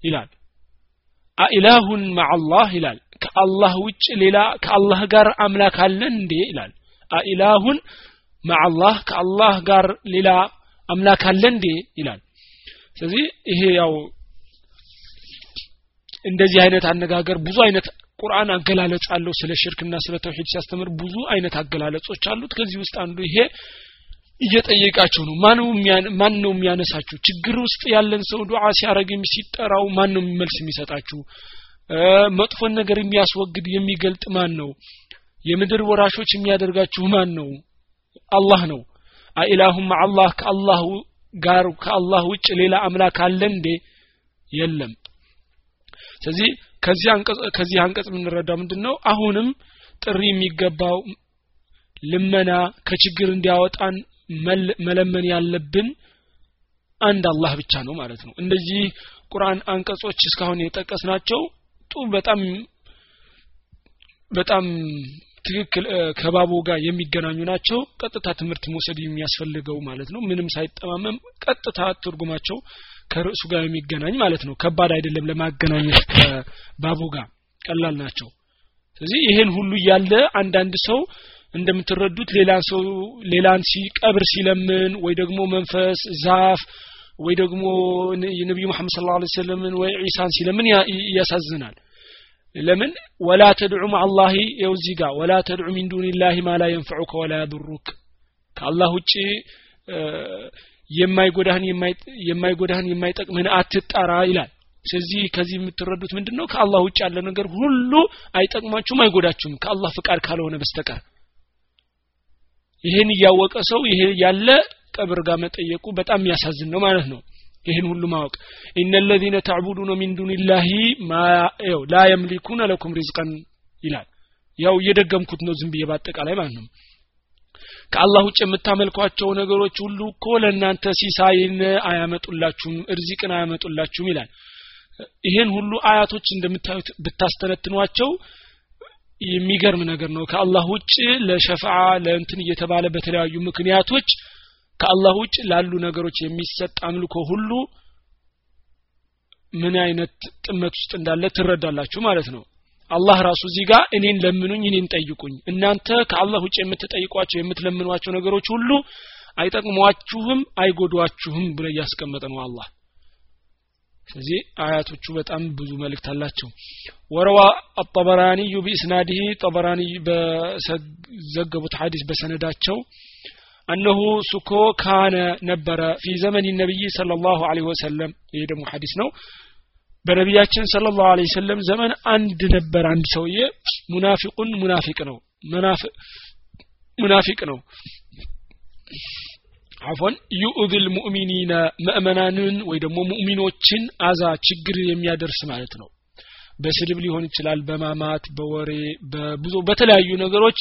ይላል። አኢላሁን ማዓላህ ይላል። ከአላህ ውጭ ሌላ ከአላህ ጋር አምላክ አለን እንዴ? ይላል። አኢላሁን ማዓላህ ከአላህ ጋር ሌላ አምላክ አለ እንዴ? ይላል። ስለዚህ ይሄ ያው እንደዚህ አይነት አነጋገር ብዙ አይነት ቁርአን አገላለጽ አለው። ስለ ሽርክና ስለ ተውሂድ ሲያስተምር ብዙ አይነት አገላለጾች አሉት። ከዚህ ውስጥ አንዱ ይሄ እየጠየቃቸው ነው። ማን ነው የሚያነሳችሁ? ችግር ውስጥ ያለን ሰው ዱዓ ሲያረግም ሲጠራው ማን ነው መልስ የሚሰጣችሁ? መጥፎን ነገር የሚያስወግድ የሚገልጥ ማን ነው? የምድር ወራሾች የሚያደርጋችሁ ማን ነው? አላህ ነው። አኢላሁም አላህ ከአላህ ጋር ከአላህ ውጭ ሌላ አምላክ አለ እንዴ? የለም። ስለዚህ ከዚህ አንቀጽ ከዚህ አንቀጽ የምንረዳው ምንድን ነው አሁንም ጥሪ የሚገባው ልመና ከችግር እንዲያወጣን መለመን ያለብን አንድ አላህ ብቻ ነው ማለት ነው። እንደዚህ ቁርአን አንቀጾች እስካሁን የጠቀስ ናቸው ጡ በጣም በጣም ትክክል ከባቡ ጋር የሚገናኙ ናቸው። ቀጥታ ትምህርት መውሰድ የሚያስፈልገው ማለት ነው። ምንም ሳይጠማመም ቀጥታ ትርጉማቸው ከርዕሱ ጋር የሚገናኝ ማለት ነው። ከባድ አይደለም ለማገናኘት ከባቡ ጋር። ቀላል ናቸው። ስለዚህ ይሄን ሁሉ እያለ አንዳንድ ሰው እንደምትረዱት ሌላን ሰው ሌላን ሲቀብር ሲለምን ወይ ደግሞ መንፈስ ዛፍ ወይ ደግሞ የነቢዩ መሐመድ ስለ ላ ሰለምን ወይ ዒሳን ሲለምን ያሳዝናል። ለምን? ወላ ተድዑ ማአላሂ የው እዚህ ጋር ወላ ተድዑ ሚን ዱንላሂ ማ የንፈዑከ ወላ ያዱሩክ ከአላህ ውጭ የማይጎዳህን የማይጎዳህን የማይጠቅምህን አትጣራ ይላል። ስለዚህ ከዚህ የምትረዱት ምንድን ነው ከአላህ ውጭ ያለ ነገር ሁሉ አይጠቅማችሁም አይጎዳችሁም። ከአላህ ፍቃድ ካልሆነ በስተቀር ይህን እያወቀ ሰው ይሄ ያለ ቀብር ጋር መጠየቁ በጣም የሚያሳዝን ነው ማለት ነው። ይህን ሁሉ ማወቅ። ኢነ ለዚነ ተዕቡዱነ ሚን ዱንላሂ ላ የምሊኩነ ለኩም ሪዝቀን ይላል። ያው እየደገምኩት ነው ዝም ብዬ በአጠቃላይ ማለት ነው። ከአላህ ውጭ የምታመልኳቸው ነገሮች ሁሉ እኮ ለእናንተ ሲሳይን አያመጡላችሁም እርዚቅን አያመጡላችሁም ይላል። ይህን ሁሉ አያቶች እንደምታዩት ብታስተነትኗቸው የሚገርም ነገር ነው። ከአላህ ውጭ ለሸፍዓ ለእንትን እየተባለ በተለያዩ ምክንያቶች ከአላህ ውጭ ላሉ ነገሮች የሚሰጥ አምልኮ ሁሉ ምን አይነት ጥመት ውስጥ እንዳለ ትረዳላችሁ ማለት ነው። አላህ ራሱ እዚህ ጋር እኔን ለምኑኝ እኔን ጠይቁኝ። እናንተ ከአላህ ውጭ የምትጠይቋቸው የምትለምኗቸው ነገሮች ሁሉ አይጠቅሟችሁም አይጎዷችሁም ብሎ እያስቀመጠ ነው አላህ ስለዚህ አያቶቹ በጣም ብዙ መልእክት አላቸው ወረዋ አጠበራኒዩ ቢእስናዲህ ጠበራኒ በዘገቡት ሐዲስ በሰነዳቸው አነሁ ሱኮ ካነ ነበረ ፊ ዘመን ነቢይ صلى الله عليه وسلم ይሄ ደግሞ ሐዲስ ነው በነቢያችን صلى الله عليه وسلم ዘመን አንድ ነበር አንድ ሰውዬ ሙናፊቁን ሙናፊቅ ነው ሙናፊቅ ነው አፎን يؤذي المؤمنين ምእመናንን ወይ ደግሞ ሙእሚኖችን አዛ ችግር የሚያደርስ ማለት ነው። በስድብ ሊሆን ይችላል በማማት በወሬ በብዙ በተለያዩ ነገሮች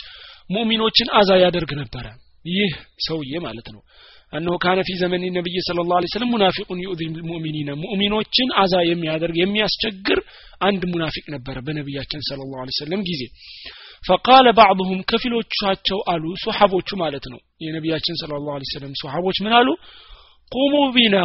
ሙእሚኖችን አዛ ያደርግ ነበረ። ይህ ሰውዬ ማለት ነው። أنه كان في زمن النبي صلى الله وسلم منافق يؤذي المؤمنين ሙእሚኖችን አዛ የሚያደርግ የሚያስቸግር አንድ ሙናፊቅ ነበረ በነቢያችን صلى الله وسلم ጊዜ ፈቃለ ባዕضሁም ከፊሎቻቸው አሉ ሶሓቦቹ ማለት ነው የነቢያችን ስለ ላሁ ሰለም ሶሓቦች ምን አሉ ቁሙ ቢና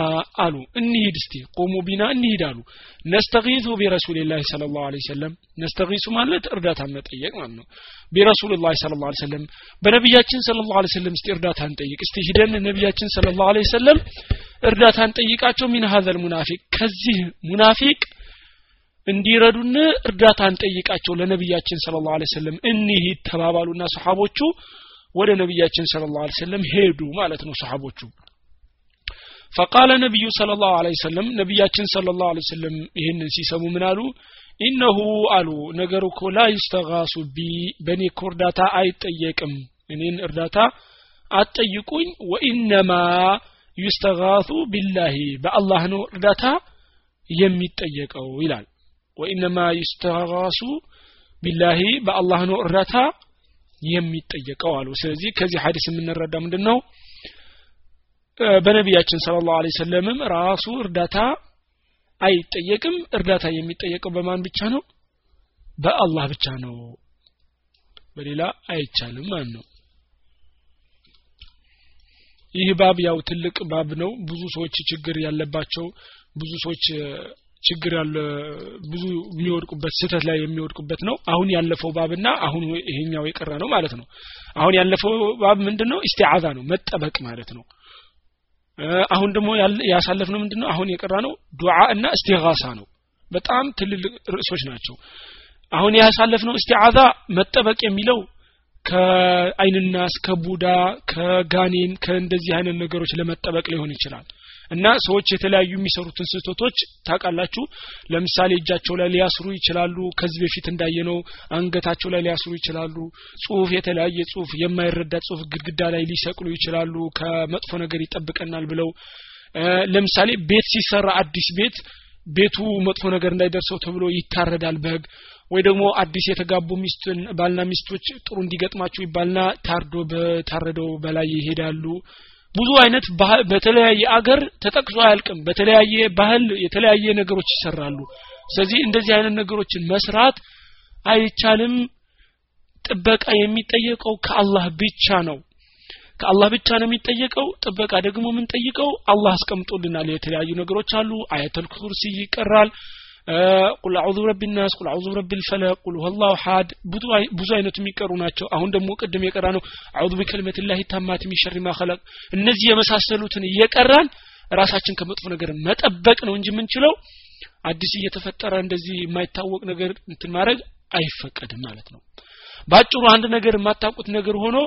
አሉ እንሂድ እስቲ ቁሙ ቢና እንሂድ አሉ ነስተጊዙ ቢረሱልላህ ስለ ላሁ ሰለም ነስተጊሱ ማለት እርዳታ መጠየቅ ማለት ነው። ቢረሱልላህ ስለ ላሁ ሰለም በነቢያችን ስለ ላሁ ሰለም እስቲ እርዳታ እንጠይቅ እስቲ ሂደን ነቢያችን ስለ ላሁ ሰለም እርዳታ እንጠይቃቸው ሚን ሀዘል ሙናፊቅ ከዚህ ሙናፊቅ እንዲረዱን እርዳታ እንጠይቃቸው ለነቢያችን صلى الله وسلم እንሂድ ተባባሉና ሰሓቦቹ ወደ ነቢያችን صلى الله وسلم ሄዱ ማለት ነው ሰሓቦቹ። فقال النبي صلى الله وسلم ነቢያችን صلى الله وسلم ይህንን ሲሰሙ ምን አሉ? إنه አሉ ነገሩ እኮ لا يستغاث بي በእኔ እኮ እርዳታ አይጠየቅም እኔን እርዳታ አትጠይቁኝ። وإنما يستغاث بالله በአላህ ነው እርዳታ የሚጠየቀው ይላል ወኢነማ ዩስተጋሱ ቢላሂ በአላህ ነው እርዳታ የሚጠየቀው አሉ። ስለዚህ ከዚህ ሀዲስ የምንረዳ ምንድን ነው በነቢያችን ስለ ላሁ ሰለምም ራሱ እርዳታ አይጠየቅም። እርዳታ የሚጠየቀው በማን ብቻ ነው? በአላህ ብቻ ነው። በሌላ አይቻልም ማለት ነው። ይህ ባብ ያው ትልቅ ባብ ነው። ብዙ ሰዎች ችግር ያለባቸው ብዙ ሰዎች ችግር ያለ ብዙ የሚወድቁበት ስህተት ላይ የሚወድቁበት ነው። አሁን ያለፈው ባብና አሁን ይሄኛው የቀረ ነው ማለት ነው። አሁን ያለፈው ባብ ምንድን ነው ኢስቲዓዛ ነው መጠበቅ ማለት ነው። አሁን ደግሞ ያሳለፍነው ምንድን ነው አሁን የቀራ ነው ዱዓ እና እስቲጋሳ ነው። በጣም ትልልቅ ርዕሶች ናቸው። አሁን ያሳለፍነው እስቲዓዛ መጠበቅ የሚለው ከአይንናስ ከቡዳ ከጋኔን ከእንደዚህ አይነት ነገሮች ለመጠበቅ ሊሆን ይችላል እና ሰዎች የተለያዩ የሚሰሩትን ስህተቶች ታውቃላችሁ? ለምሳሌ እጃቸው ላይ ሊያስሩ ይችላሉ ከዚህ በፊት እንዳየነው አንገታቸው ላይ ሊያስሩ ይችላሉ ጽሁፍ የተለያየ ጽሁፍ የማይረዳ ጽሁፍ ግድግዳ ላይ ሊሰቅሉ ይችላሉ ከመጥፎ ነገር ይጠብቀናል ብለው። ለምሳሌ ቤት ሲሰራ አዲስ ቤት ቤቱ መጥፎ ነገር እንዳይደርሰው ተብሎ ይታረዳል በግ ወይ ደግሞ አዲስ የተጋቡ ሚስትን ባልና ሚስቶች ጥሩ እንዲገጥማቸው ይባልና ታርዶ በታረደው በላይ ይሄዳሉ ብዙ አይነት በተለያየ አገር ተጠቅሶ አያልቅም። በተለያየ ባህል የተለያየ ነገሮች ይሰራሉ። ስለዚህ እንደዚህ አይነት ነገሮችን መስራት አይቻልም። ጥበቃ የሚጠየቀው ከአላህ ብቻ ነው። ከአላህ ብቻ ነው የሚጠየቀው። ጥበቃ ደግሞ የምንጠይቀው አላህ አስቀምጦልናል። የተለያዩ ነገሮች አሉ። አያተል ኩርሲ ይቀራል ቁል አዑዙ ረቢ ናስ ቁል አዑዙ ረቢ ልፈለቅ ቁል ሁላሁ ሐድ ብዙ አይነቱ የሚቀሩ ናቸው። አሁን ደግሞ ቅድም የቀራ ነው አዑዙ ቢከልመት ላህ ታማት ሚሸሪ ማ ኸለቅ። እነዚህ የመሳሰሉትን እየቀራን ራሳችን ከመጥፎ ነገር መጠበቅ ነው እንጂ የምንችለው አዲስ እየተፈጠረ እንደዚህ የማይታወቅ ነገር እንትን ማድረግ አይፈቀድም ማለት ነው። ባጭሩ አንድ ነገር የማታውቁት ነገር ሆኖ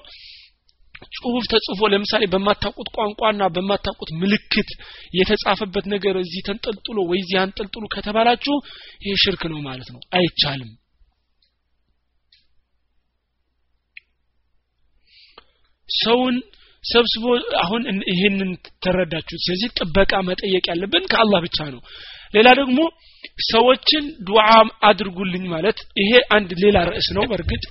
ጽሁፍ ተጽፎ ለምሳሌ በማታውቁት ቋንቋና በማታውቁት ምልክት የተጻፈበት ነገር እዚህ ተንጠልጥሎ ወይ እዚህ አንጠልጥሉ ከተባላችሁ ይሄ ሽርክ ነው ማለት ነው። አይቻልም። ሰውን ሰብስቦ አሁን ይህንን ተረዳችሁት። ስለዚህ ጥበቃ መጠየቅ ያለብን ከአላህ ብቻ ነው። ሌላ ደግሞ ሰዎችን ዱዓ አድርጉልኝ ማለት ይሄ አንድ ሌላ ርዕስ ነው። በእርግጥ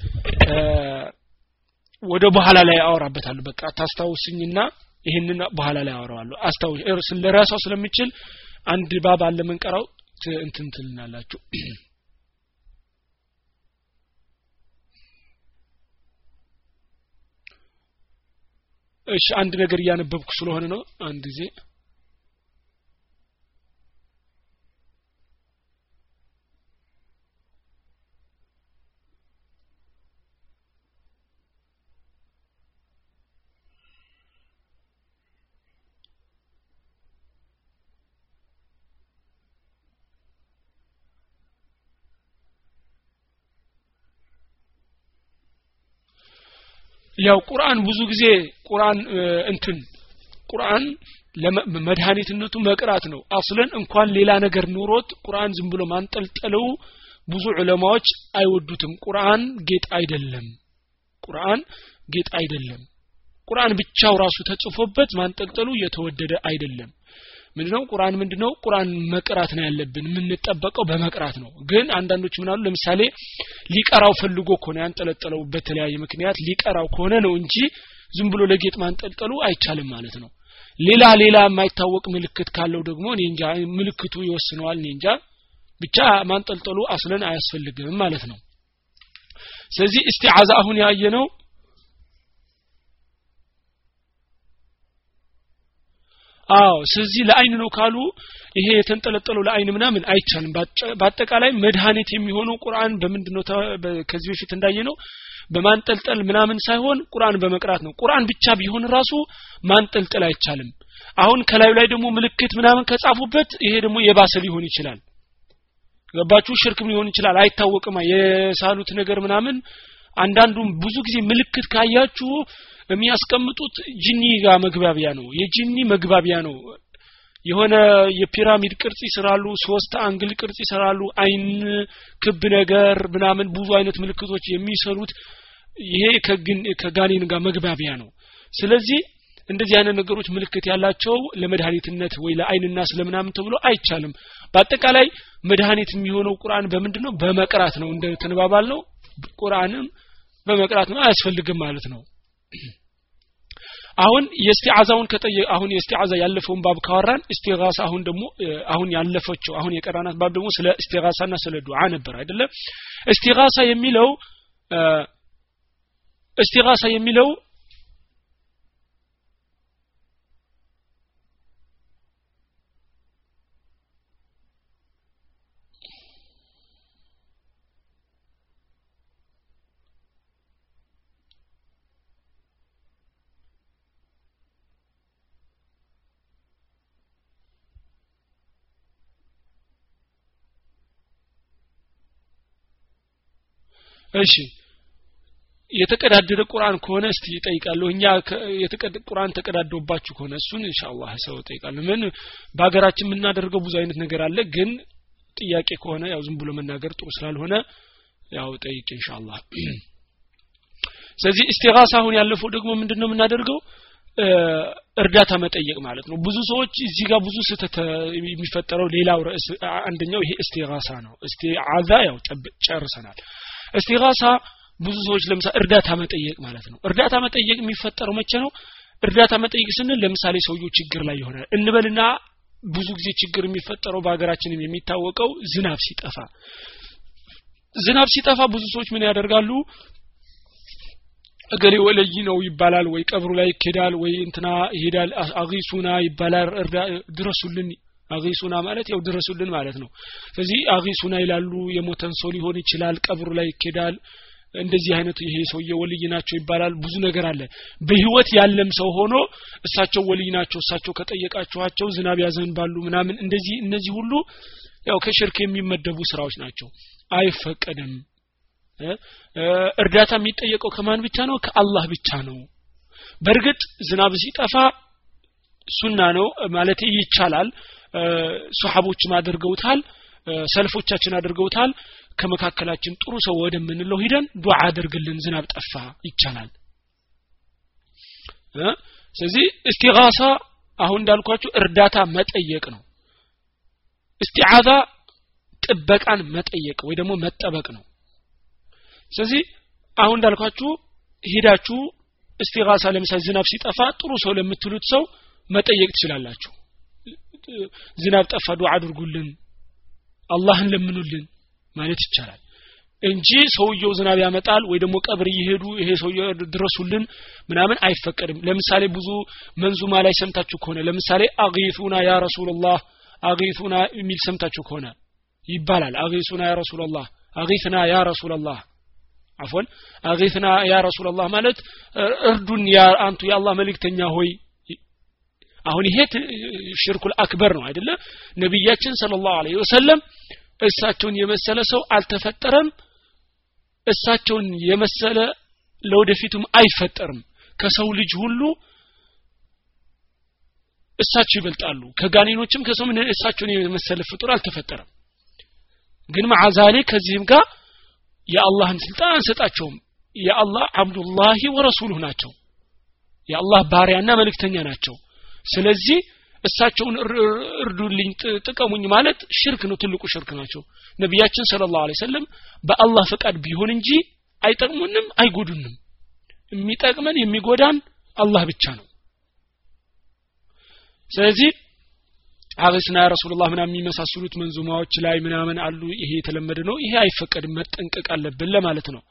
ወደ በኋላ ላይ አወራበታለሁ። በቃ ታስታውስኝና ይህንን በኋላ ላይ አወራዋለሁ። አስታውስ ለራሷው ስለሚችል አንድ ባብ አለ መንቀራው እንትን ትልናላችሁ። እሺ አንድ ነገር እያነበብኩ ስለሆነ ነው። አንድ ጊዜ ያው ቁርአን ብዙ ጊዜ ቁርአን እንትን ቁርአን መድኃኒትነቱ መቅራት ነው። አስለን እንኳን ሌላ ነገር ኑሮት ቁርአን ዝም ብሎ ማንጠልጠለው ብዙ ዑለማዎች አይወዱትም። ቁርአን ጌጥ አይደለም። ቁርአን ጌጥ አይደለም። ቁርአን ብቻው ራሱ ተጽፎበት ማንጠልጠሉ የተወደደ አይደለም ምንድነው? ቁርአን ምንድነው? ቁርአን መቅራት ነው ያለብን የምንጠበቀው በመቅራት ነው። ግን አንዳንዶች ምናሉ ለምሳሌ ሊቀራው ፈልጎ ከሆነ ያንጠለጠለው በተለያየ ምክንያት ሊቀራው ከሆነ ነው እንጂ ዝም ብሎ ለጌጥ ማንጠልጠሉ አይቻልም ማለት ነው። ሌላ ሌላ የማይታወቅ ምልክት ካለው ደግሞ እኔ ምልክቱ ይወስነዋል እኔ ብቻ ማንጠልጠሉ አስለን አያስፈልግም ማለት ነው። ስለዚህ እስቲዓዛ አሁን ያየነው አዎ ስለዚህ ለአይን ነው ካሉ ይሄ የተንጠለጠለው ለአይን ምናምን አይቻልም። በአጠቃላይ መድኃኒት የሚሆነው ቁርአን በምንድነው ከዚህ በፊት እንዳየ ነው በማንጠልጠል ምናምን ሳይሆን ቁርአን በመቅራት ነው። ቁርአን ብቻ ቢሆን ራሱ ማንጠልጠል አይቻልም። አሁን ከላዩ ላይ ደግሞ ምልክት ምናምን ከጻፉበት ይሄ ደግሞ የባሰ ሊሆን ይችላል። ገባችሁ? ሽርክም ሊሆን ይችላል። አይታወቅማ የሳሉት ነገር ምናምን አንዳንዱም ብዙ ጊዜ ምልክት ካያችሁ የሚያስቀምጡት ጂኒ ጋር መግባቢያ ነው። የጂኒ መግባቢያ ነው። የሆነ የፒራሚድ ቅርጽ ይሰራሉ ሶስት angle ቅርጽ ይሰራሉ አይን ክብ ነገር ምናምን ብዙ አይነት ምልክቶች የሚሰሩት ይሄ ከጋኔን ጋር መግባቢያ ነው። ስለዚህ እንደዚህ አይነት ነገሮች ምልክት ያላቸው ለመድኃኒትነት ወይ ለአይንናስ ለምናምን ተብሎ አይቻልም። በአጠቃላይ መድኃኒት የሚሆነው ቁርአን በምንድን ነው በመቅራት ነው። እንደ ተነባባል ነው። ቁርአንም በመቅራት ነው። አያስፈልግም ማለት ነው አሁን የስቲዓዛውን ከጠየ አሁን የስቲዓዛ ያለፈውን ባብ ካወራን እስቲጋሳ አሁን ደግሞ አሁን ያለፈችው አሁን የቀራናት ባብ ደግሞ ስለ እስቲጋሳና ስለ ዱዓ ነበር አይደለም እስቲጋሳ የሚለው እስቲጋሳ የሚለው እሺ የተቀዳደደ ቁርአን ከሆነ እስቲ ይጠይቃለሁ እኛ ቁርአን ተቀዳደውባችሁ ከሆነ እሱን ኢንሻአላህ ሰው ጠይቃለሁ ምን በሀገራችን የምናደርገው ብዙ አይነት ነገር አለ ግን ጥያቄ ከሆነ ያው ዝም ብሎ መናገር ጥሩ ስላልሆነ ያው ጠይቅ ኢንሻአላህ። *clears throat* ስለዚህ እስቲጋሳ አሁን ያለፈው ደግሞ ምንድነው የምናደርገው? እርዳታ መጠየቅ ማለት ነው። ብዙ ሰዎች እዚህ ጋር ብዙ ስህተት የሚፈጠረው ሌላው ርዕስ አንደኛው ይሄ እስቲጋሳ ነው። እስቲዓዛ ያው ጨርሰናል እስቲጋሳ ብዙ ሰዎች ለምሳሌ እርዳታ መጠየቅ ማለት ነው። እርዳታ መጠየቅ የሚፈጠረው መቼ ነው? እርዳታ መጠየቅ ስንል ለምሳሌ ሰውየው ችግር ላይ ይሆናል እንበልና ብዙ ጊዜ ችግር የሚፈጠረው በሀገራችንም የሚታወቀው ዝናብ ሲጠፋ። ዝናብ ሲጠፋ ብዙ ሰዎች ምን ያደርጋሉ? እገሌ ወለይ ነው ይባላል ወይ ቀብሩ ላይ ይኬዳል ወይ እንትና ይሄዳል አጊሱና ይባላል ድረሱልን አጊሱና ማለት ያው ድረሱልን ማለት ነው። ስለዚህ አጊሱና ይላሉ የሞተን ሰው ሊሆን ይችላል ቀብሩ ላይ ይኬዳል እንደዚህ አይነት ይሄ ሰውዬ ወልይ ናቸው ይባላል። ብዙ ነገር አለ። በህይወት ያለም ሰው ሆኖ እሳቸው ወልይ ናቸው እሳቸው ከጠየቃችኋቸው ዝናብ ያዘንባሉ ምናምን እንደዚህ እነዚህ ሁሉ ያው ከሽርክ የሚመደቡ ስራዎች ናቸው። አይፈቀድም። እርዳታ የሚጠየቀው ከማን ብቻ ነው? ከአላህ ብቻ ነው። በእርግጥ ዝናብ ሲጠፋ ሱና ነው ማለት ይቻላል ሶሐቦችም አድርገውታል ሰልፎቻችን አድርገውታል። ከመካከላችን ጥሩ ሰው ወደምንለው ሂደን ዱዓ አድርግልን ዝናብ ጠፋ ይቻላል። ስለዚህ እስቲጋሳ አሁን እንዳልኳችሁ እርዳታ መጠየቅ ነው። እስቲዓዛ ጥበቃን መጠየቅ ወይ ደግሞ መጠበቅ ነው። ስለዚህ አሁን እንዳልኳችሁ ሄዳችሁ እስቲጋሳ ለምሳሌ ዝናብ ሲጠፋ ጥሩ ሰው ለምትሉት ሰው መጠየቅ ትችላላችሁ ዝናብ ጠፋ ዱዓ አድርጉልን። አላህን ለምኑልን ማለት ይቻላል። እንጂ ሰውየው ዝናብ ያመጣል ወይ ደግሞ ቀብር እየሄዱ ይሄ ሰውየው ድረሱልን ምናምን አይፈቀድም። ለምሳሌ ብዙ መንዙማ ላይ ሰምታችሁ ከሆነ ለምሳሌ አጊቱና ያ ረሱላላህ አጊቱና የሚል ሰምታችሁ ከሆነ ይባላል። አጊቱና ያ ረሱላላህ አጊትና ያ ረሱላላህ አፎን አጊትና ያ ረሱላላህ ማለት እርዱን አንቱ የአላህ መልእክተኛ ሆይ አሁን ይሄ ሽርኩል አክበር ነው አይደለ? ነቢያችን ሰለላሁ ዐለይሂ ወሰለም እሳቸውን የመሰለ ሰው አልተፈጠረም እሳቸውን የመሰለ ለወደፊቱም አይፈጠርም። ከሰው ልጅ ሁሉ እሳቸው ይበልጣሉ። ከጋኔኖችም ከሰው እሳቸውን የመሰለ ፍጡር አልተፈጠረም። ግን ማዓዛሌ ከዚህም ጋር የአላህን ስልጣን አንሰጣቸውም። የአላህ አብዱላሂ ወረሱሉህ ናቸው። የአላህ ባሪያና መልእክተኛ ናቸው ስለዚህ እሳቸውን እርዱልኝ ጥቀሙኝ ማለት ሽርክ ነው ትልቁ ሽርክ ናቸው። ነቢያችን ስለ ላሁ ሰለም በአላህ ፈቃድ ቢሆን እንጂ አይጠቅሙንም አይጎዱንም። የሚጠቅመን የሚጎዳን አላህ ብቻ ነው። ስለዚህ አገስና ያ ረሱላህ ምናምን የሚመሳሰሉት መንዙማዎች ላይ ምናምን አሉ። ይሄ የተለመደ ነው ይሄ አይፈቀድም መጠንቀቅ አለብን ለማለት ነው።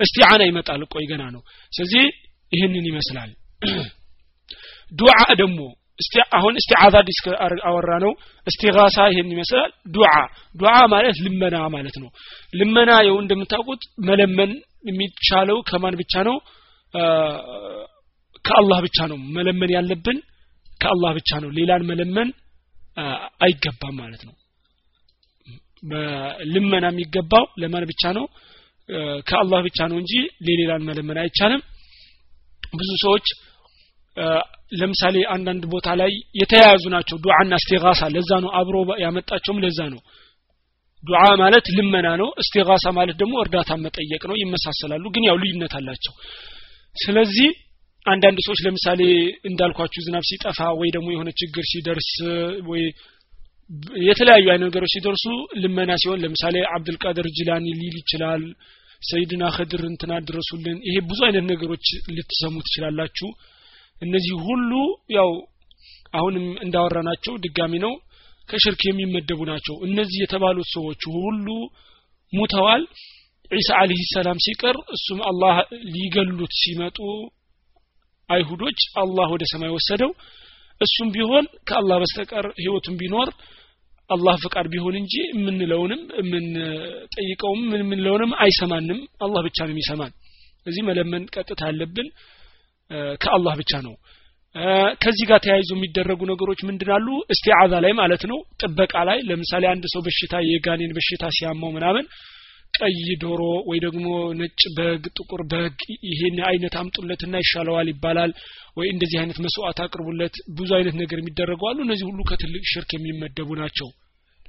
እስቲ አና ይመጣል። ቆይ ገና ነው። ስለዚህ ይህንን ይመስላል *clears throat* ዱዓ ደግሞ አሁን እስቲ አዛዲስ አወራ ነው እስቲጋሳ ይሄን ይመስላል። ዱዓ ዱዓ ማለት ልመና ማለት ነው። ልመና የው እንደምታውቁት መለመን የሚቻለው ከማን ብቻ ነው? ከአላህ ብቻ ነው። መለመን ያለብን ከአላህ ብቻ ነው። ሌላን መለመን አይገባም ማለት ነው። ልመና የሚገባው ለማን ብቻ ነው? ከአላህ ብቻ ነው እንጂ ለሌላን መለመን አይቻልም። ብዙ ሰዎች ለምሳሌ አንዳንድ ቦታ ላይ የተያያዙ ናቸው። ዱዓና እስቲጋሳ ለዛ ነው አብሮ ያመጣቸውም ለዛ ነው። ዱዓ ማለት ልመና ነው። እስቲጋሳ ማለት ደግሞ እርዳታ መጠየቅ ነው። ይመሳሰላሉ ግን ያው ልዩነት አላቸው። ስለዚህ አንዳንድ ሰዎች ለምሳሌ እንዳልኳችሁ ዝናብ ሲጠፋ ወይ ደግሞ የሆነ ችግር ሲደርስ ወይ የተለያዩ አይነት ነገሮች ሲደርሱ ልመና ሲሆን ለምሳሌ አብዱልቃድር ጅላኒ ሊል ይችላል ሰይድና ከድር እንትና ድረሱልን ይሄ ብዙ አይነት ነገሮች ልትሰሙ ትችላላችሁ እነዚህ ሁሉ ያው አሁንም እንዳወራናቸው ድጋሚ ነው። ከሽርክ የሚመደቡ ናቸው። እነዚህ የተባሉት ሰዎች ሁሉ ሙተዋል። ዒሳ አለህ ሰላም ሲቀር እሱም አላህ ሊገሉት ሲመጡ አይሁዶች አላህ ወደ ሰማይ ወሰደው። እሱም ቢሆን ከአላህ በስተቀር ህይወቱም ቢኖር አላህ ፈቃድ ቢሆን እንጂ የምንለውንም የምንጠይቀውም ምን የምንለውንም አይሰማንም። አላህ ብቻ ነው የሚሰማን። እዚህ መለመን ቀጥታ ያለብን ከአላህ ብቻ ነው። ከዚህ ጋር ተያይዞ የሚደረጉ ነገሮች ምንድናሉ? እስቲዓዛ ላይ ማለት ነው። ጥበቃ ላይ ለምሳሌ አንድ ሰው በሽታ የጋኔን በሽታ ሲያማው ምናምን ቀይ ዶሮ ወይ ደግሞ ነጭ በግ ጥቁር በግ ይሄን አይነት አምጡለትና ይሻለዋል ይባላል። ወይ እንደዚህ አይነት መስዋዕት አቅርቡለት። ብዙ አይነት ነገር የሚደረጉ አሉ። እነዚህ ሁሉ ከትልቅ ሽርክ የሚመደቡ ናቸው።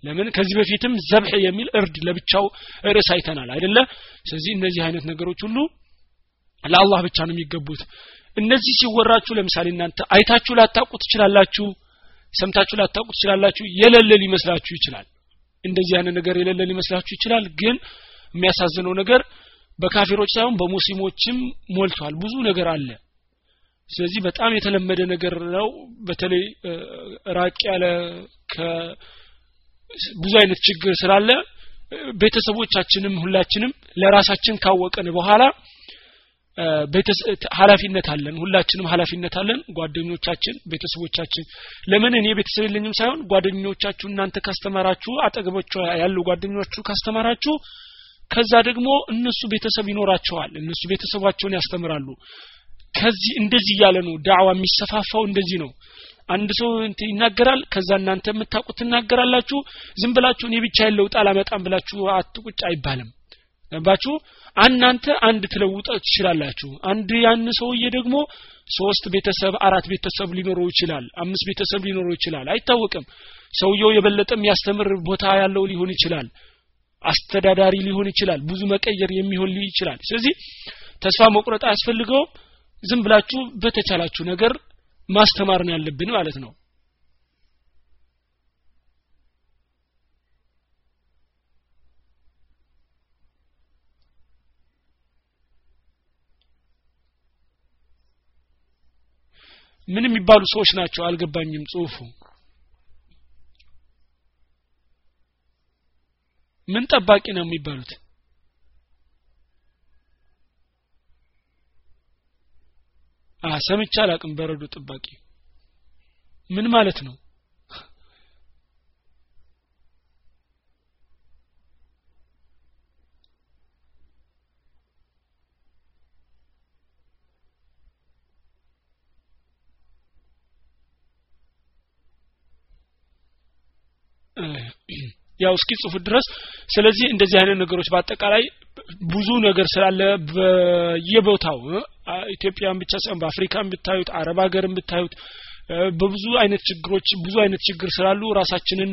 ለምን? ከዚህ በፊትም ዘብሕ የሚል እርድ ለብቻው ርዕስ አይተናል አይደለ? ስለዚህ እነዚህ አይነት ነገሮች ሁሉ ለአላህ ብቻ ነው የሚገቡት እነዚህ ሲወራችሁ ለምሳሌ እናንተ አይታችሁ ላታውቁ ትችላላችሁ ሰምታችሁ ላታውቁ ትችላላችሁ የሌለ ሊመስላችሁ ይችላል። እንደዚህ አይነት ነገር የሌለ ሊመስላችሁ ይችላል። ግን የሚያሳዝነው ነገር በካፊሮች ሳይሆን በሙስሊሞችም ሞልቷል። ብዙ ነገር አለ። ስለዚህ በጣም የተለመደ ነገር ነው። በተለይ ራቅ ያለ ብዙ አይነት ችግር ስላለ ቤተሰቦቻችንም ሁላችንም ለራሳችን ካወቀን በኋላ ኃላፊነት አለን። ሁላችንም ኃላፊነት አለን። ጓደኞቻችን ቤተሰቦቻችን። ለምን እኔ ቤተሰብ የለኝም ሳይሆን ጓደኞቻችሁ እናንተ ካስተማራችሁ አጠገቦቻችሁ ያሉ ጓደኞቻችሁ ካስተማራችሁ ከዛ ደግሞ እነሱ ቤተሰብ ይኖራቸዋል። እነሱ ቤተሰባቸውን ያስተምራሉ። ከዚህ እንደዚህ እያለ ነው ዳዕዋ የሚሰፋፋው እንደዚህ ነው። አንድ ሰው ይናገራል ከዛ እናንተ የምታውቁት ትናገራላችሁ። ዝም ብላችሁ እኔ ብቻ ለውጥ አላመጣም ብላችሁ አትቁጭ አይባልም ባችሁ እናንተ አንድ ትለውጠ ትችላላችሁ። አንድ ያን ሰውዬ ደግሞ ሶስት ቤተሰብ አራት ቤተሰብ ሊኖረው ይችላል አምስት ቤተሰብ ሊኖረው ይችላል። አይታወቅም። ሰውየው የበለጠ የሚያስተምር ቦታ ያለው ሊሆን ይችላል። አስተዳዳሪ ሊሆን ይችላል። ብዙ መቀየር የሚሆን ሊሆን ይችላል። ስለዚህ ተስፋ መቁረጥ አያስፈልገውም። ዝም ብላችሁ በተቻላችሁ ነገር ማስተማር ነው ያለብን ማለት ነው ምን የሚባሉ ሰዎች ናቸው? አልገባኝም ጽሁፉ። ምን ጠባቂ ነው የሚባሉት? ሰምቻ አላቅም በረዶ ጠባቂ ምን ማለት ነው ያው እስኪ ጽፉት ድረስ ስለዚህ እንደዚህ አይነት ነገሮች በአጠቃላይ ብዙ ነገር ስላለ በየቦታው ኢትዮጵያን ብቻ ሳይሆን በአፍሪካን ብታዩት አረብ ሀገርን ብታዩት በብዙ አይነት ችግሮች ብዙ አይነት ችግር ስላሉ ራሳችንን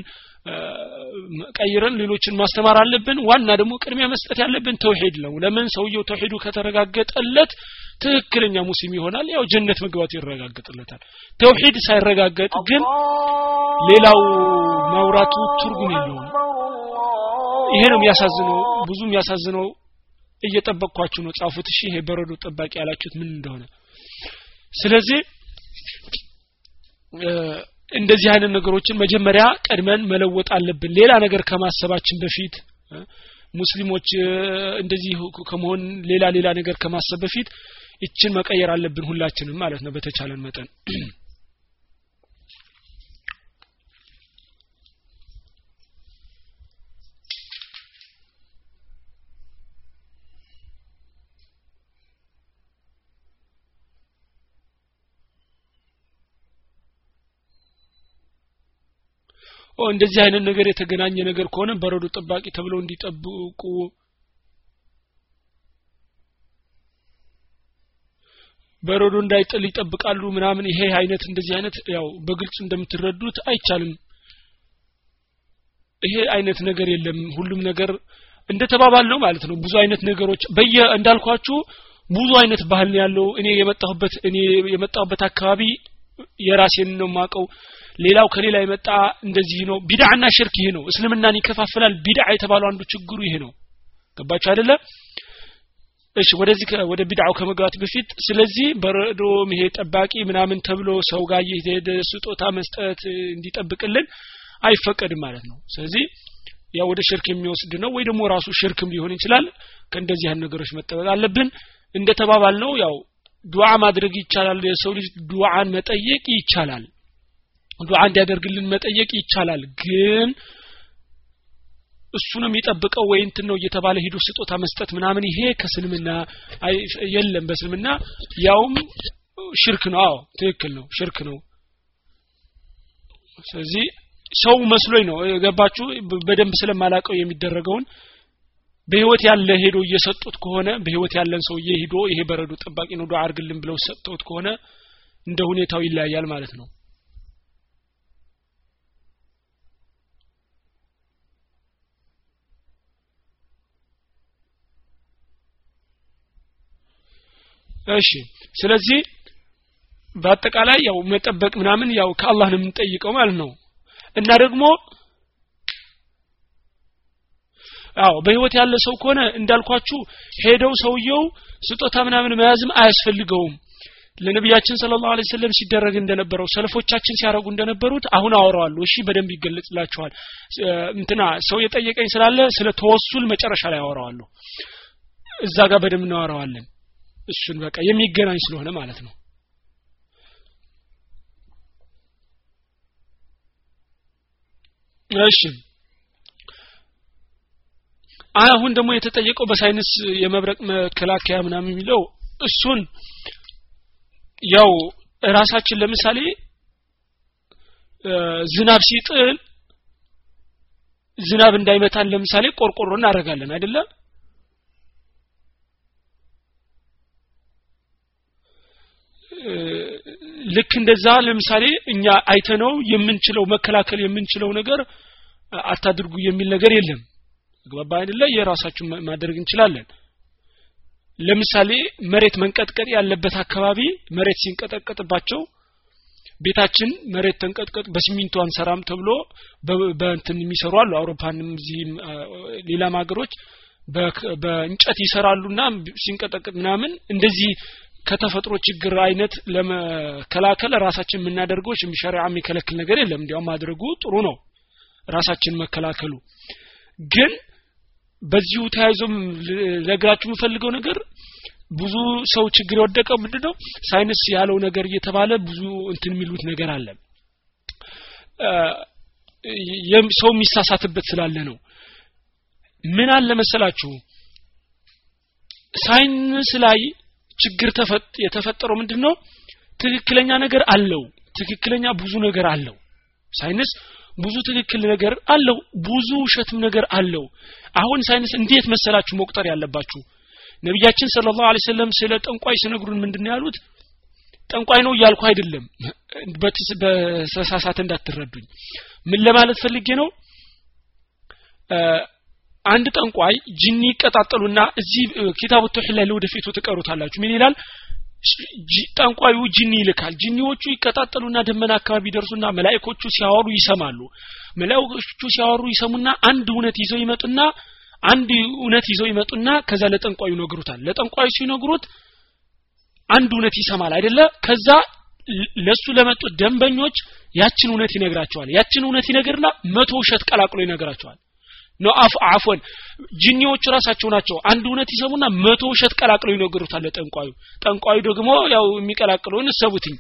ቀይረን ሌሎችን ማስተማር አለብን። ዋና ደግሞ ቅድሚያ መስጠት ያለብን ተውሂድ ነው። ለምን ሰውየው ተውሂዱ ከተረጋገጠለት ትክክለኛ ሙስሊም ይሆናል። ያው ጀነት መግባቱ ይረጋገጥለታል። ተውሂድ ሳይረጋገጥ ግን ሌላው ማውራቱ ትርጉም የለውም። ይሄ ነው የሚያሳዝነው ብዙ የሚያሳዝነው። እየጠበቅኳችሁ ነው ጻፉት። እሺ ይሄ በረዶ ጠባቂ ያላችሁት ምን እንደሆነ። ስለዚህ እንደዚህ አይነት ነገሮችን መጀመሪያ ቀድመን መለወጥ አለብን። ሌላ ነገር ከማሰባችን በፊት ሙስሊሞች እንደዚህ ከመሆን ሌላ ሌላ ነገር ከማሰብ በፊት ይችን መቀየር አለብን ሁላችንም ማለት ነው በተቻለን መጠን እንደዚህ አይነት ነገር የተገናኘ ነገር ከሆነ በረዶ ጠባቂ ተብለው እንዲጠብቁ። በረዶ እንዳይጥል ይጠብቃሉ ምናምን ይሄ አይነት እንደዚህ አይነት ያው በግልጽ እንደምትረዱት አይቻልም። ይሄ አይነት ነገር የለም። ሁሉም ነገር እንደ ተባባል ነው ማለት ነው። ብዙ አይነት ነገሮች በየ እንዳልኳችሁ ብዙ አይነት ባህል ነው ያለው። እኔ የመጣሁበት እኔ የመጣሁበት አካባቢ የራሴን ነው ማቀው ሌላው ከሌላ የመጣ እንደዚህ ነው። ቢድዓና ሽርክ ይሄ ነው። እስልምናን ይከፋፍላል። ቢድዓ የተባለው አንዱ ችግሩ ይሄ ነው። ገባችሁ አይደለ? እሺ ወደዚህ ወደ ቢድዓው ከመግባት በፊት ስለዚህ በረዶ ይሄ ጠባቂ ምናምን ተብሎ ሰው ጋር እየሄደ ስጦታ መስጠት እንዲጠብቅልን አይፈቀድም ማለት ነው። ስለዚህ ያው ወደ ሽርክ የሚወስድ ነው ወይ ደግሞ ራሱ ሽርክም ሊሆን ይችላል። ከእንደዚህ አይነት ነገሮች መጠበቅ አለብን። እንደ ተባባል ነው ያው ዱዓ ማድረግ ይቻላል። የሰው ልጅ ዱዓን መጠየቅ ይቻላል ዱዓ እንዲያደርግልን መጠየቅ ይቻላል። ግን እሱ ነው የሚጠብቀው ወይ እንትን ነው እየተባለ ሂዶ ስጦታ መስጠት ምናምን ይሄ ከስልምና የለም። በስልምና ያውም ሽርክ ነው። አዎ ትክክል ነው። ሽርክ ነው። ስለዚህ ሰው መስሎኝ ነው። ገባችሁ? በደንብ ስለማላቀው የሚደረገውን በህይወት ያለ ሄዶ እየሰጡት ከሆነ በህይወት ያለን ሰውዬ ሄዶ ይሄ በረዶ ጠባቂ ነው ዱዓ አርግልን ብለው ሰጥተውት ከሆነ እንደ ሁኔታው ይለያያል ማለት ነው እሺ። ስለዚህ በአጠቃላይ ያው መጠበቅ ምናምን ያው ከአላህ ነው የምንጠይቀው ማለት ነው። እና ደግሞ አዎ በህይወት ያለ ሰው ከሆነ እንዳልኳችሁ ሄደው ሰውየው ስጦታ ምናምን መያዝም አያስፈልገውም። ለነቢያችን ስለ ላሁ ሰለም ሲደረግ እንደነበረው ሰለፎቻችን ሲያደረጉ እንደነበሩት አሁን አወራዋለሁ። እሺ በደንብ ይገለጽላችኋል። እንትና ሰው የጠየቀኝ ስላለ ስለ ተወሱል መጨረሻ ላይ አወራዋለሁ። እዛ ጋር በደንብ እናወራዋለን እሱን በቃ የሚገናኝ ስለሆነ ማለት ነው። እሺ። አሁን ደግሞ የተጠየቀው በሳይንስ የመብረቅ መከላከያ ምናምን የሚለው እሱን ያው ራሳችን ለምሳሌ ዝናብ ሲጥል ዝናብ እንዳይመታን ለምሳሌ ቆርቆሮ እናደርጋለን አይደለም ልክ እንደዛ ለምሳሌ እኛ አይተነው የምንችለው መከላከል የምንችለው ነገር አታድርጉ የሚል ነገር የለም። ግባባ አይደለ? የራሳችን ማድረግ እንችላለን። ለምሳሌ መሬት መንቀጥቀጥ ያለበት አካባቢ መሬት ሲንቀጠቀጥባቸው ቤታችን መሬት ተንቀጥቀጥ በሲሚንቶ አንሰራም ተብሎ በእንትን የሚሰሩ አሉ። አውሮፓንም እዚህም ሌላም ሀገሮች በእንጨት ይሰራሉና ሲንቀጠቅጥ ምናምን እንደዚህ ከተፈጥሮ ችግር አይነት ለመከላከል ራሳችን የምናደርገው ሸሪዓ የሚከለክል ነገር የለም። እንዲያውም ማድረጉ ጥሩ ነው። ራሳችን መከላከሉ ግን በዚሁ ተያይዞም ነግራችሁ የምፈልገው ነገር ብዙ ሰው ችግር የወደቀው ምንድነው? ሳይንስ ያለው ነገር እየተባለ ብዙ እንትን የሚሉት ነገር አለ። ሰው የሚሳሳትበት ስላለ ነው። ምን አለ መሰላችሁ? ሳይንስ ላይ ችግር የተፈጠረው ምንድነው? ትክክለኛ ነገር አለው። ትክክለኛ ብዙ ነገር አለው። ሳይንስ ብዙ ትክክል ነገር አለው። ብዙ ውሸትም ነገር አለው። አሁን ሳይንስ እንዴት መሰላችሁ መቁጠር ያለባችሁ? ነቢያችን صلى الله وسلم ስለ ጠንቋይ ሲነግሩን ምንድን ያሉት? ጠንቋይ ነው እያልኩ አይደለም። በተሳሳተ እንዳትረዱኝ። ምን ለማለት ፈልጌ ነው አንድ ጠንቋይ ጅኒ ይቀጣጠሉና እዚህ ኪታቡ ተውሂድ ላይ ለወደፊቱ ትቀሩታላችሁ። ምን ይላል? ጠንቋዩ ጅኒ ይልካል። ጅኒዎቹ ይቀጣጠሉና ደመና አካባቢ ይደርሱና መላእኮቹ ሲያወሩ ይሰማሉ። መላእኮቹ ሲያወሩ ይሰሙና አንድ እውነት ይዘው ይመጡና አንድ እውነት ይዘው ይመጡና ከዛ ለጠንቋዩ ይነግሩታል። ለጠንቋዩ ሲነግሩት አንድ እውነት ይሰማል አይደለ? ከዛ ለሱ ለመጡት ደንበኞች ያችን እውነት ይነግራቸዋል። ያችን እውነት ይነግርና መቶ ውሸት ቀላቅሎ ይነግራቸዋል ነው አፍ አፎን ጅኒዎቹ ራሳቸው ናቸው። አንድ እውነት ይሰሙና መቶ ውሸት ቀላቅለው ይነግሩታል ጠንቋዩ ጠንቋዩ ደግሞ ያው የሚቀላቅለውን እሰቡትኝ።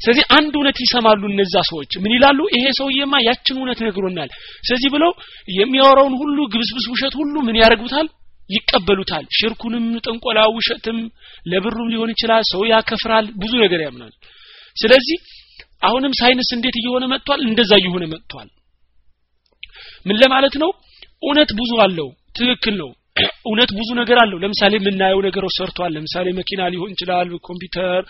ስለዚህ አንድ እውነት ይሰማሉ እነዛ ሰዎች። ምን ይላሉ? ይሄ ሰውዬማ ያችን እውነት ነግሮናል። ስለዚህ ብለው የሚያወራውን ሁሉ ግብስብስ ውሸት ሁሉ ምን ያደርጉታል? ይቀበሉታል። ሽርኩንም ጥንቆላ ውሸትም ለብሩም ሊሆን ይችላል። ሰው ያከፍራል። ብዙ ነገር ያምናል። ስለዚህ አሁንም ሳይንስ እንዴት እየሆነ መጥቷል? እንደዛ እየሆነ መጥቷል። ምን ለማለት ነው እውነት ብዙ አለው። ትክክል ነው። *clears throat* እውነት ብዙ ነገር አለው። ለምሳሌ የምናየው ነገሮች ሰርቷል። ለምሳሌ መኪና ሊሆን ይችላል ኮምፒውተር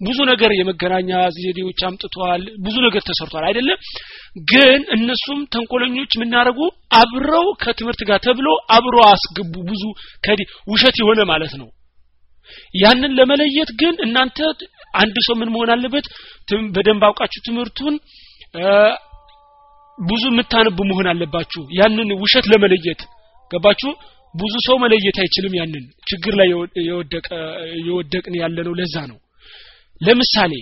ብዙ ነገር የመገናኛ ዘዴዎች አምጥቷል። ብዙ ነገር ተሰርቷል። አይደለም? ግን እነሱም ተንኮለኞች የምናደርጉ አብረው ከትምህርት ጋር ተብሎ አብሮ አስገቡ። ብዙ ውሸት የሆነ ማለት ነው። ያንን ለመለየት ግን እናንተ አንድ ሰው ምን መሆን አለበት? በደንብ አውቃችሁ ትምህርቱን ብዙ የምታነቡ መሆን አለባችሁ። ያንን ውሸት ለመለየት ገባችሁ? ብዙ ሰው መለየት አይችልም ያንን። ችግር ላይ የወደቅን ያለ ነው ለዛ ነው። ለምሳሌ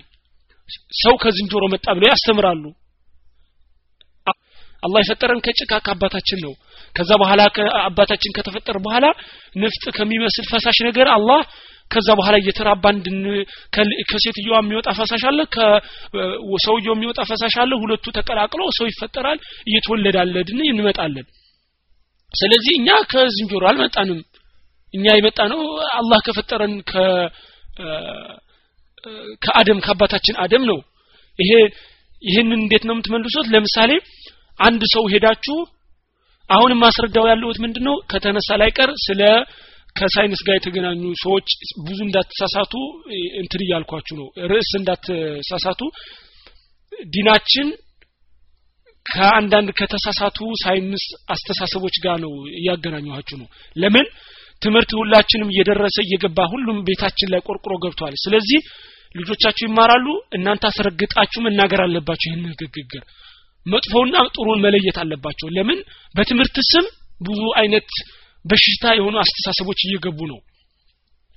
ሰው ከዝንጀሮ መጣ ብለው ያስተምራሉ። አላህ የፈጠረን ከጭቃ ከአባታችን ነው። ከዛ በኋላ አባታችን ከተፈጠረ በኋላ ንፍጥ ከሚመስል ፈሳሽ ነገር አላህ ከዛ በኋላ እየተራባ እንድን ከሴትዮዋ የሚወጣ ፈሳሽ አለ ከሰውየው የሚወጣ ፈሳሽ አለ። ሁለቱ ተቀላቅሎ ሰው ይፈጠራል እየተወለዳለን እንመጣለን። ስለዚህ እኛ ከዝንጀሮ አልመጣንም። እኛ የመጣ ነው አላህ ከፈጠረን ከ ከአደም ከአባታችን አደም ነው። ይሄ ይህንን እንዴት ነው የምትመልሱት? ለምሳሌ አንድ ሰው ሄዳችሁ አሁን ማስረዳው ያለሁት ምንድነው? ከተነሳ ላይቀር ስለ ከሳይንስ ጋር የተገናኙ ሰዎች ብዙ እንዳትሳሳቱ እንትን እያልኳችሁ ነው። ርዕስ እንዳትሳሳቱ። ዲናችን ከአንዳንድ ከተሳሳቱ ሳይንስ አስተሳሰቦች ጋር ነው እያገናኘኋችሁ ነው። ለምን? ትምህርት ሁላችንም እየደረሰ እየገባ ሁሉም ቤታችን ላይ ቆርቆሮ ገብቷል። ስለዚህ ልጆቻችሁ ይማራሉ እናንተ አስረግጣችሁ መናገር አለባችሁ ይህን ንግግር። መጥፎና ጥሩን መለየት አለባቸው። ለምን? በትምህርት ስም ብዙ አይነት በሽታ የሆኑ አስተሳሰቦች እየገቡ ነው።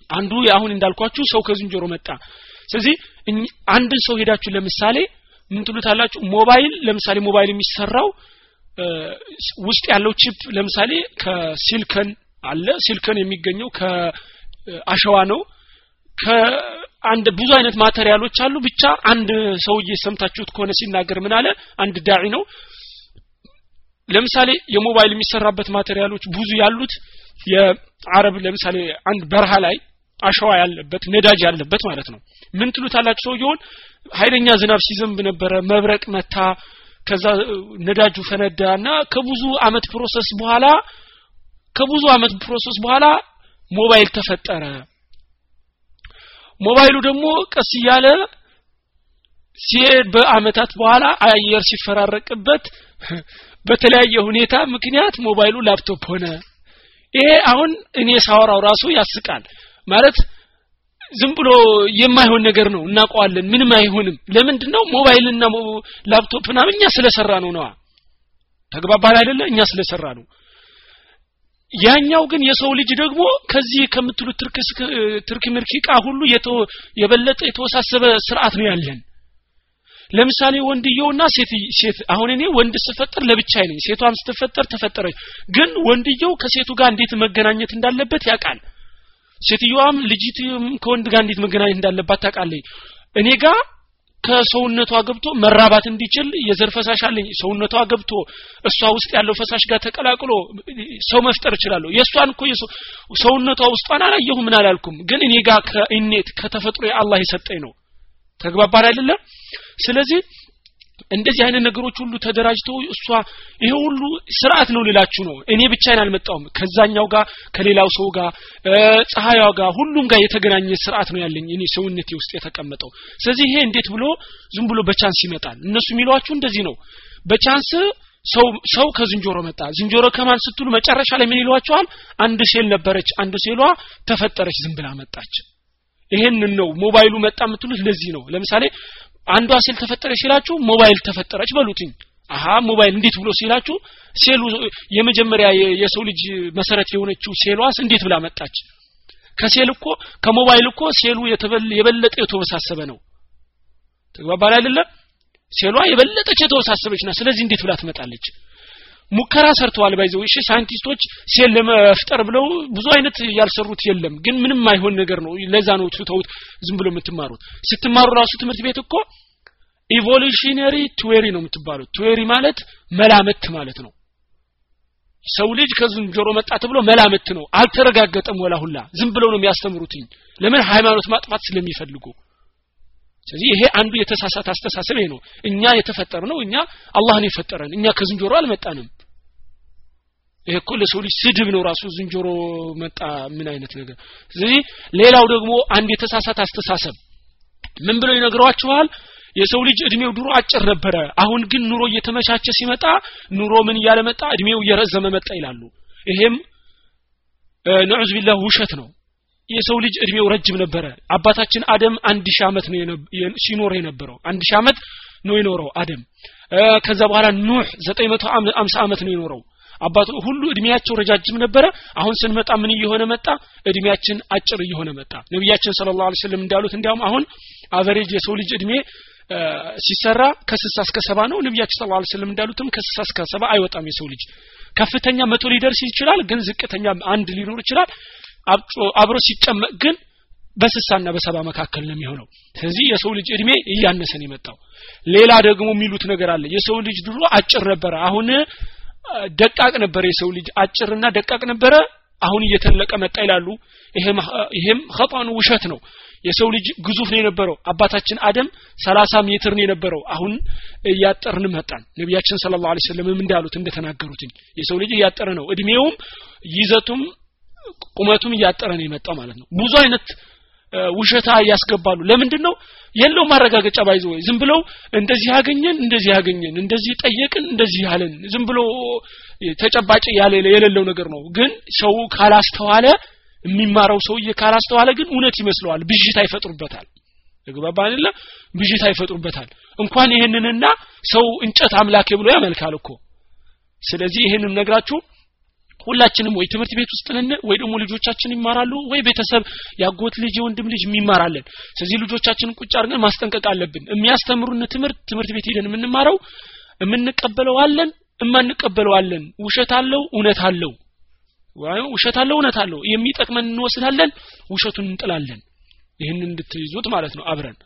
አንዱ አሁን እንዳልኳችሁ ሰው ከዝንጀሮ መጣ። ስለዚህ አንድን ሰው ሄዳችሁ ለምሳሌ ምን ትሉታላችሁ? ሞባይል ለምሳሌ ሞባይል የሚሰራው ውስጥ ያለው ቺፕ ለምሳሌ ከሲልከን አለ። ሲልከን የሚገኘው ከአሸዋ ነው። ከአንድ ብዙ አይነት material ኦች አሉ። ብቻ አንድ ሰውዬ ሰምታችሁት ከሆነ ሲናገር ምን አለ? አንድ داعي ነው ለምሳሌ የሞባይል የሚሰራበት material ኦች ብዙ ያሉት የአረብ ለምሳሌ አንድ በረሃ ላይ አሸዋ ያለበት ነዳጅ ያለበት ማለት ነው። ምን ትሉታላችሁ ሰውየውን? ኃይለኛ ዝናብ ሲዘንብ ነበረ መብረቅ መታ ከዛ ነዳጁ ፈነዳ እና ከብዙ አመት process በኋላ ከብዙ አመት process በኋላ ሞባይል ተፈጠረ። ሞባይሉ ደግሞ ቀስ እያለ ሲሄድ በአመታት በኋላ አየር ሲፈራረቅበት በተለያየ ሁኔታ ምክንያት ሞባይሉ ላፕቶፕ ሆነ። ይሄ አሁን እኔ ሳወራው ራሱ ያስቃል። ማለት ዝም ብሎ የማይሆን ነገር ነው። እናውቀዋለን። ምንም አይሆንም። ለምንድን ነው ሞባይልና ላፕቶፕ ምናምን እኛ ስለሰራ ነው ነዋ። ተግባባል አይደለ? እኛ ስለሰራ ነው። ያኛው ግን የሰው ልጅ ደግሞ ከዚህ ከምትሉት ትርክ ምርኪ ቃ ሁሉ የበለጠ የተወሳሰበ ስርዓት ነው ያለን ለምሳሌ ወንድየውና ሴት ሴት አሁን እኔ ወንድ ስፈጠር ለብቻዬ ነኝ። ሴቷም ስትፈጠር ተፈጠረች። ግን ወንድየው ከሴቱ ጋር እንዴት መገናኘት እንዳለበት ያውቃል። ሴትዮዋም ልጅት ከወንድ ጋር እንዴት መገናኘት እንዳለባት ታውቃለች። እኔ ጋር ከሰውነቷ ገብቶ መራባት እንዲችል የዘር ፈሳሽ አለኝ። ሰውነቷ ገብቶ እሷ ውስጥ ያለው ፈሳሽ ጋር ተቀላቅሎ ሰው መፍጠር እችላለሁ። የእሷን እኮ ሰውነቷ ውስጧን አላየሁ ምን አላልኩም። ግን እኔ ጋር ከኢኔት ከተፈጥሮ የአላህ የሰጠኝ ነው ተግባባን አይደለም ስለዚህ እንደዚህ አይነት ነገሮች ሁሉ ተደራጅተው እሷ ይሄ ሁሉ ስርዓት ነው ልላችሁ ነው። እኔ ብቻዬን አልመጣውም ከዛኛው ጋር ከሌላው ሰው ጋር ፀሐያው ጋር ሁሉም ጋር የተገናኘ ስርዓት ነው ያለኝ እኔ ሰውነቴ ውስጥ የተቀመጠው። ስለዚህ ይሄ እንዴት ብሎ ዝም ብሎ በ chance ይመጣል? እነሱ የሚሏችሁ እንደዚህ ነው። በ chance ሰው ሰው ከዝንጀሮ መጣ። ዝንጀሮ ከማን ስትሉ መጨረሻ ላይ ምን ይሏቸዋል አንድ ሴል ነበረች አንድ ሴሏ ተፈጠረች ዝም ብላ መጣች ይሄንን ነው ሞባይሉ መጣ የምትሉት ለዚህ ነው። ለምሳሌ አንዷ ሴል ተፈጠረች ሲላችሁ ሞባይል ተፈጠረች በሉትኝ። አሀ ሞባይል እንዴት ብሎ ሲላችሁ ሴሉ የመጀመሪያ የሰው ልጅ መሰረት የሆነችው ሴሏስ እንዴት ብላ መጣች? ከሴል እኮ ከሞባይል እኮ ሴሉ የበለጠ የተወሳሰበ ነው። ተግባባል አይደለም ሴሏ የበለጠች የተወሳሰበች ና ስለዚህ እንዴት ብላ ትመጣለች ሙከራ ሰርተዋል by the way እሺ ሳይንቲስቶች ሴል ለመፍጠር ብለው ብዙ አይነት ያልሰሩት የለም። ግን ምንም አይሆን ነገር ነው። ለዛ ነው ትተውት ዝም ብሎ የምትማሩት። ስትማሩ ራሱ ትምህርት ቤት እኮ evolutionary theory ነው የምትባሉት። theory ማለት መላምት ማለት ነው። ሰው ልጅ ከዝንጀሮ መጣ ተብሎ መላመት ነው። አልተረጋገጠም ወላ ሁላ። ዝም ብለው ነው የሚያስተምሩትኝ ለምን? ሃይማኖት ማጥፋት ስለሚፈልጉ። ስለዚህ ይሄ አንዱ የተሳሳተ አስተሳሰብ ነው። እኛ የተፈጠር ነው እኛ አላህን የፈጠረን እኛ ከዝንጀሮ አልመጣንም ይሄ እኮ ለሰው ልጅ ስድብ ነው ራሱ። ዝንጀሮ መጣ ምን አይነት ነገር? ስለዚህ ሌላው ደግሞ አንድ የተሳሳተ አስተሳሰብ ምን ብለው ይነግሯችኋል? የሰው ልጅ እድሜው ድሮ አጭር ነበረ አሁን ግን ኑሮ እየተመቻቸ ሲመጣ ኑሮ ምን እያለ መጣ? እድሜው እየረዘመ መጣ ይላሉ። ይሄም ነዑዝ ቢላህ ውሸት ነው። የሰው ልጅ እድሜው ረጅም ነበረ። አባታችን አደም አንድ ሺህ ዓመት ነው ሲኖር የነበረው። አንድ ሺህ ዓመት ነው የኖረው አደም። ከዛ በኋላ ኑህ ዘጠኝ መቶ አምሳ ዓመት ነው የኖረው አባቱ ሁሉ እድሜያቸው ረጃጅም ነበረ። አሁን ስንመጣ ምን እየሆነ መጣ? እድሜያችን አጭር እየሆነ መጣ። ነቢያችን ስለ ላሁ ስለም እንዳሉት እንዲያውም አሁን average የሰው ልጅ እድሜ ሲሰራ ከስሳ እስከ ሰባ ነው። ነቢያችን ስለ ላ ስለም እንዳሉትም ከስሳ እስከ ሰባ አይወጣም የሰው ልጅ። ከፍተኛ መቶ ሊደርስ ይችላል ግን ዝቅተኛ አንድ ሊኖር ይችላል። አብሮ ሲጨመቅ ግን በስሳና በሰባ መካከል ነው የሚሆነው። ስለዚህ የሰው ልጅ እድሜ እያነሰን የመጣው። ሌላ ደግሞ የሚሉት ነገር አለ። የሰው ልጅ ድሮ አጭር ነበረ። አሁን ደቃቅ ነበረ የሰው ልጅ አጭርና ደቃቅ ነበረ። አሁን እየተለቀ መጣ ይላሉ። ይሄም ኸጣኑ ውሸት ነው። የሰው ልጅ ግዙፍ ነው የነበረው። አባታችን አደም ሰላሳ ሜትር ነው የነበረው። አሁን እያጠርን መጣን። ነቢያችን ስለ ላሁ ሰለምም እንዳሉት እንደተናገሩትኝ የሰው ልጅ እያጠረ ነው። እድሜውም ይዘቱም ቁመቱም እያጠረ ነው የመጣው ማለት ነው። ብዙ አይነት ውሸታ ያስገባሉ ለምንድን ነው የለው ማረጋገጫ ባይዘ ወይ ዝም ብለው እንደዚህ ያገኘን እንደዚህ ያገኘን እንደዚህ ጠየቅን እንደዚህ ያለን ዝም ብሎ ተጨባጭ ያለ የሌለው ነገር ነው። ግን ሰው ካላስተዋለ የሚማረው ሰውዬ ካላስተዋለ ግን እውነት ይመስለዋል። ብዥታ ይፈጥሩበታል። ግባባ አይደለ? ብዥታ ይፈጥሩበታል። እንኳን ይህንንና ሰው እንጨት አምላኬ ብሎ ያመልካል እኮ። ስለዚህ ይህንን ነግራችሁ ሁላችንም ወይ ትምህርት ቤት ውስጥ ነን ወይ ደግሞ ልጆቻችን ይማራሉ ወይ ቤተሰብ ያጎት ልጅ የወንድም ልጅ የሚማራለን። ስለዚህ ልጆቻችንን ቁጭ አድርገን ማስጠንቀቅ አለብን። የሚያስተምሩን ትምህርት ትምህርት ቤት ሄደን የምንማረው የምንቀበለው አለን እማንቀበለው አለን ውሸት አለው እውነት አለው። ውሸት አለው እውነት አለው። የሚጠቅመን እንወስዳለን ውሸቱን እንጥላለን። ይህን እንድትይዙት ማለት ነው። አብረን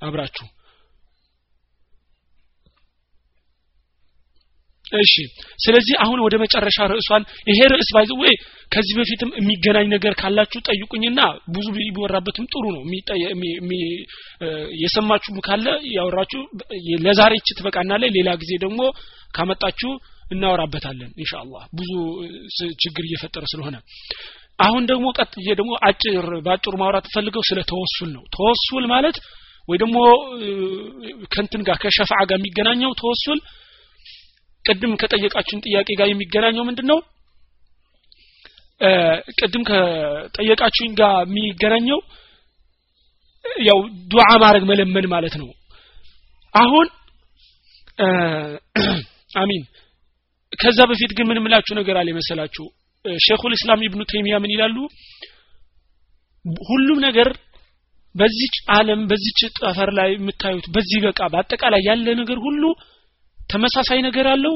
አብራችሁ እሺ ስለዚህ አሁን ወደ መጨረሻ ርዕሷን። ይሄ ርዕስ ባይዘ ወይ ከዚህ በፊትም የሚገናኝ ነገር ካላችሁ ጠይቁኝና ብዙ ቢወራበትም ጥሩ ነው። የሰማችሁ ካለ ያወራችሁ ለዛሬ እቺ ትበቃናለ ሌላ ጊዜ ደግሞ ካመጣችሁ እናወራበታለን ኢንሻአላህ። ብዙ ችግር እየፈጠረ ስለሆነ። አሁን ደግሞ ቀጥዬ ደግሞ አጭር በአጭሩ ማውራት ፈልገው ስለ ተወሱል ነው። ተወሱል ማለት ወይ ደግሞ ከንትን ጋር ከሸፍዓ ጋር የሚገናኘው ተወሱል ቅድም ከጠየቃችሁን ጥያቄ ጋር የሚገናኘው ምንድን ነው ቅድም ከጠየቃችሁኝ ጋር የሚገናኘው ያው ዱዓ ማድረግ መለመን ማለት ነው። አሁን አሚን ከዛ በፊት ግን ምን ምላችሁ ነገር አለ መሰላችሁ? ሼኹል እስላም ኢብኑ ተይሚያ ምን ይላሉ? ሁሉም ነገር በዚች ዓለም በዚች ጠፈር ላይ የምታዩት በዚህ በቃ በአጠቃላይ ያለ ነገር ሁሉ ተመሳሳይ ነገር አለው?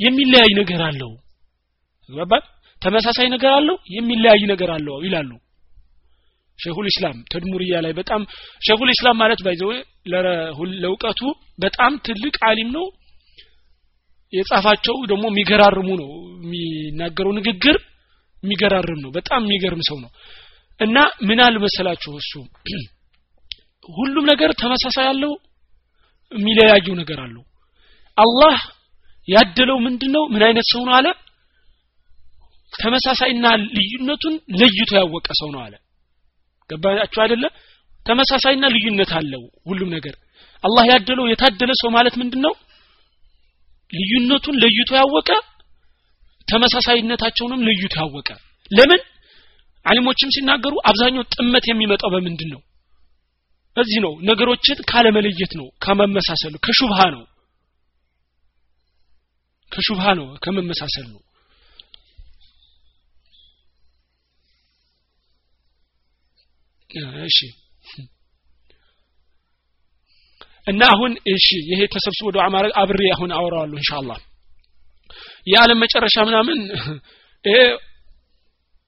የሚለያይ ነገር አለው? ይገባል ተመሳሳይ ነገር አለው? የሚለያይ ነገር አለው ይላሉ። ሸኹል ኢስላም ተድሙርያ ላይ በጣም ሸኹል ኢስላም ማለት ባይዘው ለእውቀቱ በጣም ትልቅ አሊም ነው። የጻፋቸው ደግሞ የሚገራርሙ ነው። የሚናገረው ንግግር የሚገራርም ነው። በጣም የሚገርም ሰው ነው። እና ምን አልመሰላችሁ እሱ? *clears throat* ሁሉም ነገር ተመሳሳይ አለው የሚለያየው ነገር አለው አላህ ያደለው ምንድነው? ምን አይነት ሰው ነው አለ? ተመሳሳይና ልዩነቱን ለይቶ ያወቀ ሰው ነው አለ። ገባችሁ አይደለ? ተመሳሳይና ልዩነት አለው ሁሉም ነገር። አላህ ያደለው የታደለ ሰው ማለት ምንድነው? ልዩነቱን ለይቶ ያወቀ ተመሳሳይነታቸውንም ለይቶ ያወቀ። ለምን? አሊሞችም ሲናገሩ አብዛኛው ጥመት የሚመጣው በምንድን ነው እዚህ ነው። ነገሮችን ካለመለየት ነው ከመመሳሰሉ ከሹብሃ ነው ከሹብሃ ነው ከመመሳሰል ነው። እሺ። እና አሁን እሺ ይሄ ተሰብስቦ ዱዓ ማድረግ አብሬ አሁን አወራዋለሁ ኢንሻአላህ። የዓለም መጨረሻ ምናምን *clears throat* ይሄ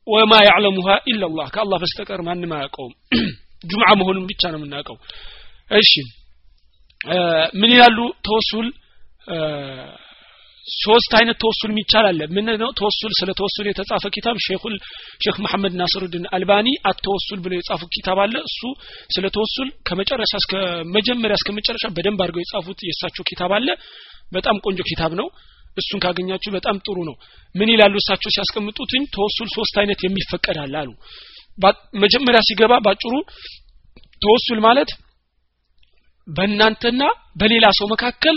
ወማ ያዕለሙሃ ኢላላህ ከአላህ በስተቀር ማንም አያውቀውም። *clears throat* ጁምዓ መሆኑን ብቻ ነው የምናውቀው። እሺ። ምን ይላሉ ተወሱል ሶስት አይነት ተወሱል የሚቻል አለ። ምን ነው ተወሱል ስለ ተወሱል የተጻፈ ኪታብ ሼኹል ሼክ መሐመድ ናስሩድን አልባኒ አተወሱል ብለው የጻፉት ኪታብ አለ። እሱ ስለ ተወሱል ከመጨረሻ እስከ መጀመሪያ እስከ መጨረሻ በደንብ አድርገው የጻፉት የእሳቸው ኪታብ አለ። በጣም ቆንጆ ኪታብ ነው። እሱን ካገኛችሁ በጣም ጥሩ ነው። ምን ይላሉ እሳቸው ሲያስቀምጡትኝ? ተወሱል ሶስት አይነት የሚፈቀዳል አሉ። መጀመሪያ ሲገባ ባጭሩ ተወሱል ማለት በእናንተና በሌላ ሰው መካከል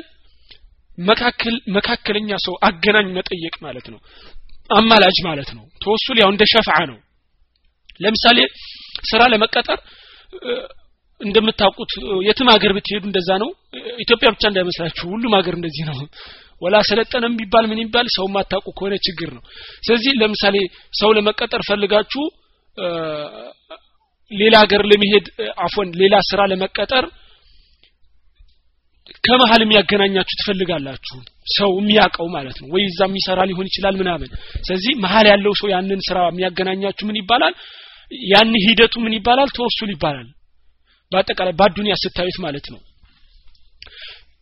መካከለኛ ሰው አገናኝ መጠየቅ ማለት ነው። አማላጅ ማለት ነው። ተወሱል ያው እንደ ሸፍዓ ነው። ለምሳሌ ስራ ለመቀጠር እንደምታውቁት የትም ሀገር ብትሄዱ እንደዛ ነው። ኢትዮጵያ ብቻ እንዳይመስላችሁ ሁሉም ሀገር እንደዚህ ነው። ወላ ሰለጠነም ቢባል ምን ይባል ሰው ማታውቁ ከሆነ ችግር ነው። ስለዚህ ለምሳሌ ሰው ለመቀጠር ፈልጋችሁ ሌላ ሀገር ለመሄድ አፎን ሌላ ስራ ለመቀጠር ከመሀል የሚያገናኛችሁ ትፈልጋላችሁ? ሰው የሚያውቀው ማለት ነው። ወይ እዛ የሚሰራ ሊሆን ይችላል ምናምን። ስለዚህ መሀል ያለው ሰው ያንን ስራ የሚያገናኛችሁ ምን ይባላል? ያን ሂደቱ ምን ይባላል? ተወሱል ይባላል። በአጠቃላይ በአዱኒያ ስታዩት ማለት ነው።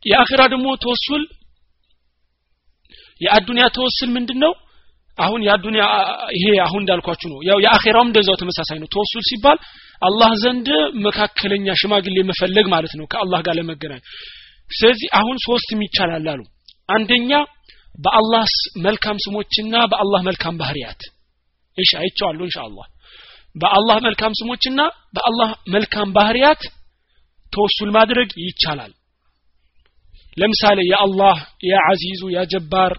የአኺራ ደግሞ ተወሱል የአዱኒያ ተወሱል ምንድን ነው አሁን የአዱኒያ ይሄ አሁን እንዳልኳችሁ ነው። ያው የአኼራውም እንደዛው ተመሳሳይ ነው። ተወሱል ሲባል አላህ ዘንድ መካከለኛ ሽማግሌ መፈለግ ማለት ነው። ከአላህ ጋር ለመገናኝ ስለዚህ አሁን ሶስትም ይቻላል አሉ። አንደኛ በአላህ መልካም ስሞችና በአላህ መልካም ባህሪያት። እሺ አይቼዋለሁ ኢንሻአላህ። በአላህ መልካም ስሞችና በአላህ መልካም ባህሪያት ተወሱል ማድረግ ይቻላል። ለምሳሌ የአላህ ያ አዚዙ ያ ጀባር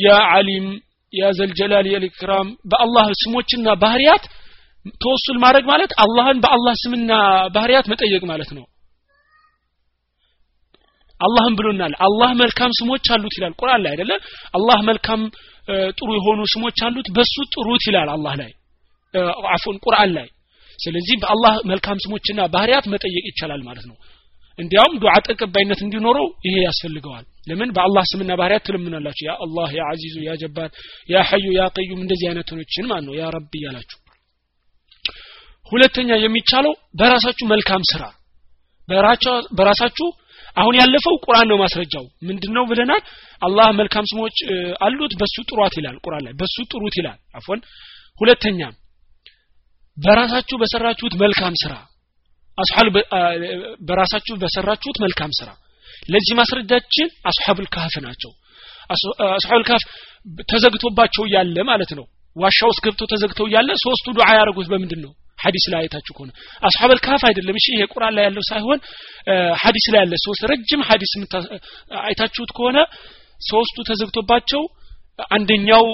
ያ አሊም ያ ዘልጀላል የልክራም በአላህ ስሞችና ባህሪያት ተወሱል ማድረግ ማለት አላህን በአላህ ስምና ባህሪያት መጠየቅ ማለት ነው አላህም ብሎናል። አላህ መልካም ስሞች አሉት ይላል ቁርአን ላይ አይደለ? አላህ መልካም ጥሩ የሆኑ ስሞች አሉት በሱ ጥሩት ይላል አላህ ላይ አፎን ቁርአን ላይ። ስለዚህ በአላህ መልካም ስሞችና ባህሪያት መጠየቅ ይቻላል ማለት ነው። እንዲያውም ዱዓ ተቀባይነት እንዲኖረው ይሄ ያስፈልገዋል። ለምን? በአላህ ስምና ባህሪያት ትለምናላችሁ። ያ አላህ ያ አዚዙ ያ ጀባር ያ ሐዩ ያ ቀዩም እንደዚህ አይነቶችን ማለት ነው። ያ ረብ እያላችሁ። ሁለተኛ የሚቻለው በራሳችሁ መልካም ስራ በራሳችሁ አሁን ያለፈው ቁርአን ነው ማስረጃው። ምንድነው ብለናል? አላህ መልካም ስሞች አሉት በሱ ጥሯት ይላል ቁርአን ላይ በሱ ጥሩት ይላል። አፎን ሁለተኛ በራሳችሁ በሰራችሁት መልካም ስራ አስሐል በራሳችሁ በሰራችሁት መልካም ስራ። ለዚህ ማስረጃችን አስሐቡል ካህፍ ናቸው። አስሐቡል ካህፍ ተዘግቶባቸው ያለ ማለት ነው። ዋሻ ውስጥ ገብተው ተዘግተው እያለ ሶስቱ ዱዓ ያደረጉት በምንድን ነው ሐዲስ ላይ አይታችሁ ከሆነ። አስሐበል ካፍ አይደለም። እሺ ይሄ ቁርአን ላይ ያለው ሳይሆን ሐዲስ ላይ ያለ ሶስት ረጅም ሐዲስ አይታችሁት ከሆነ ሶስቱ ተዘግቶባቸው አንደኛው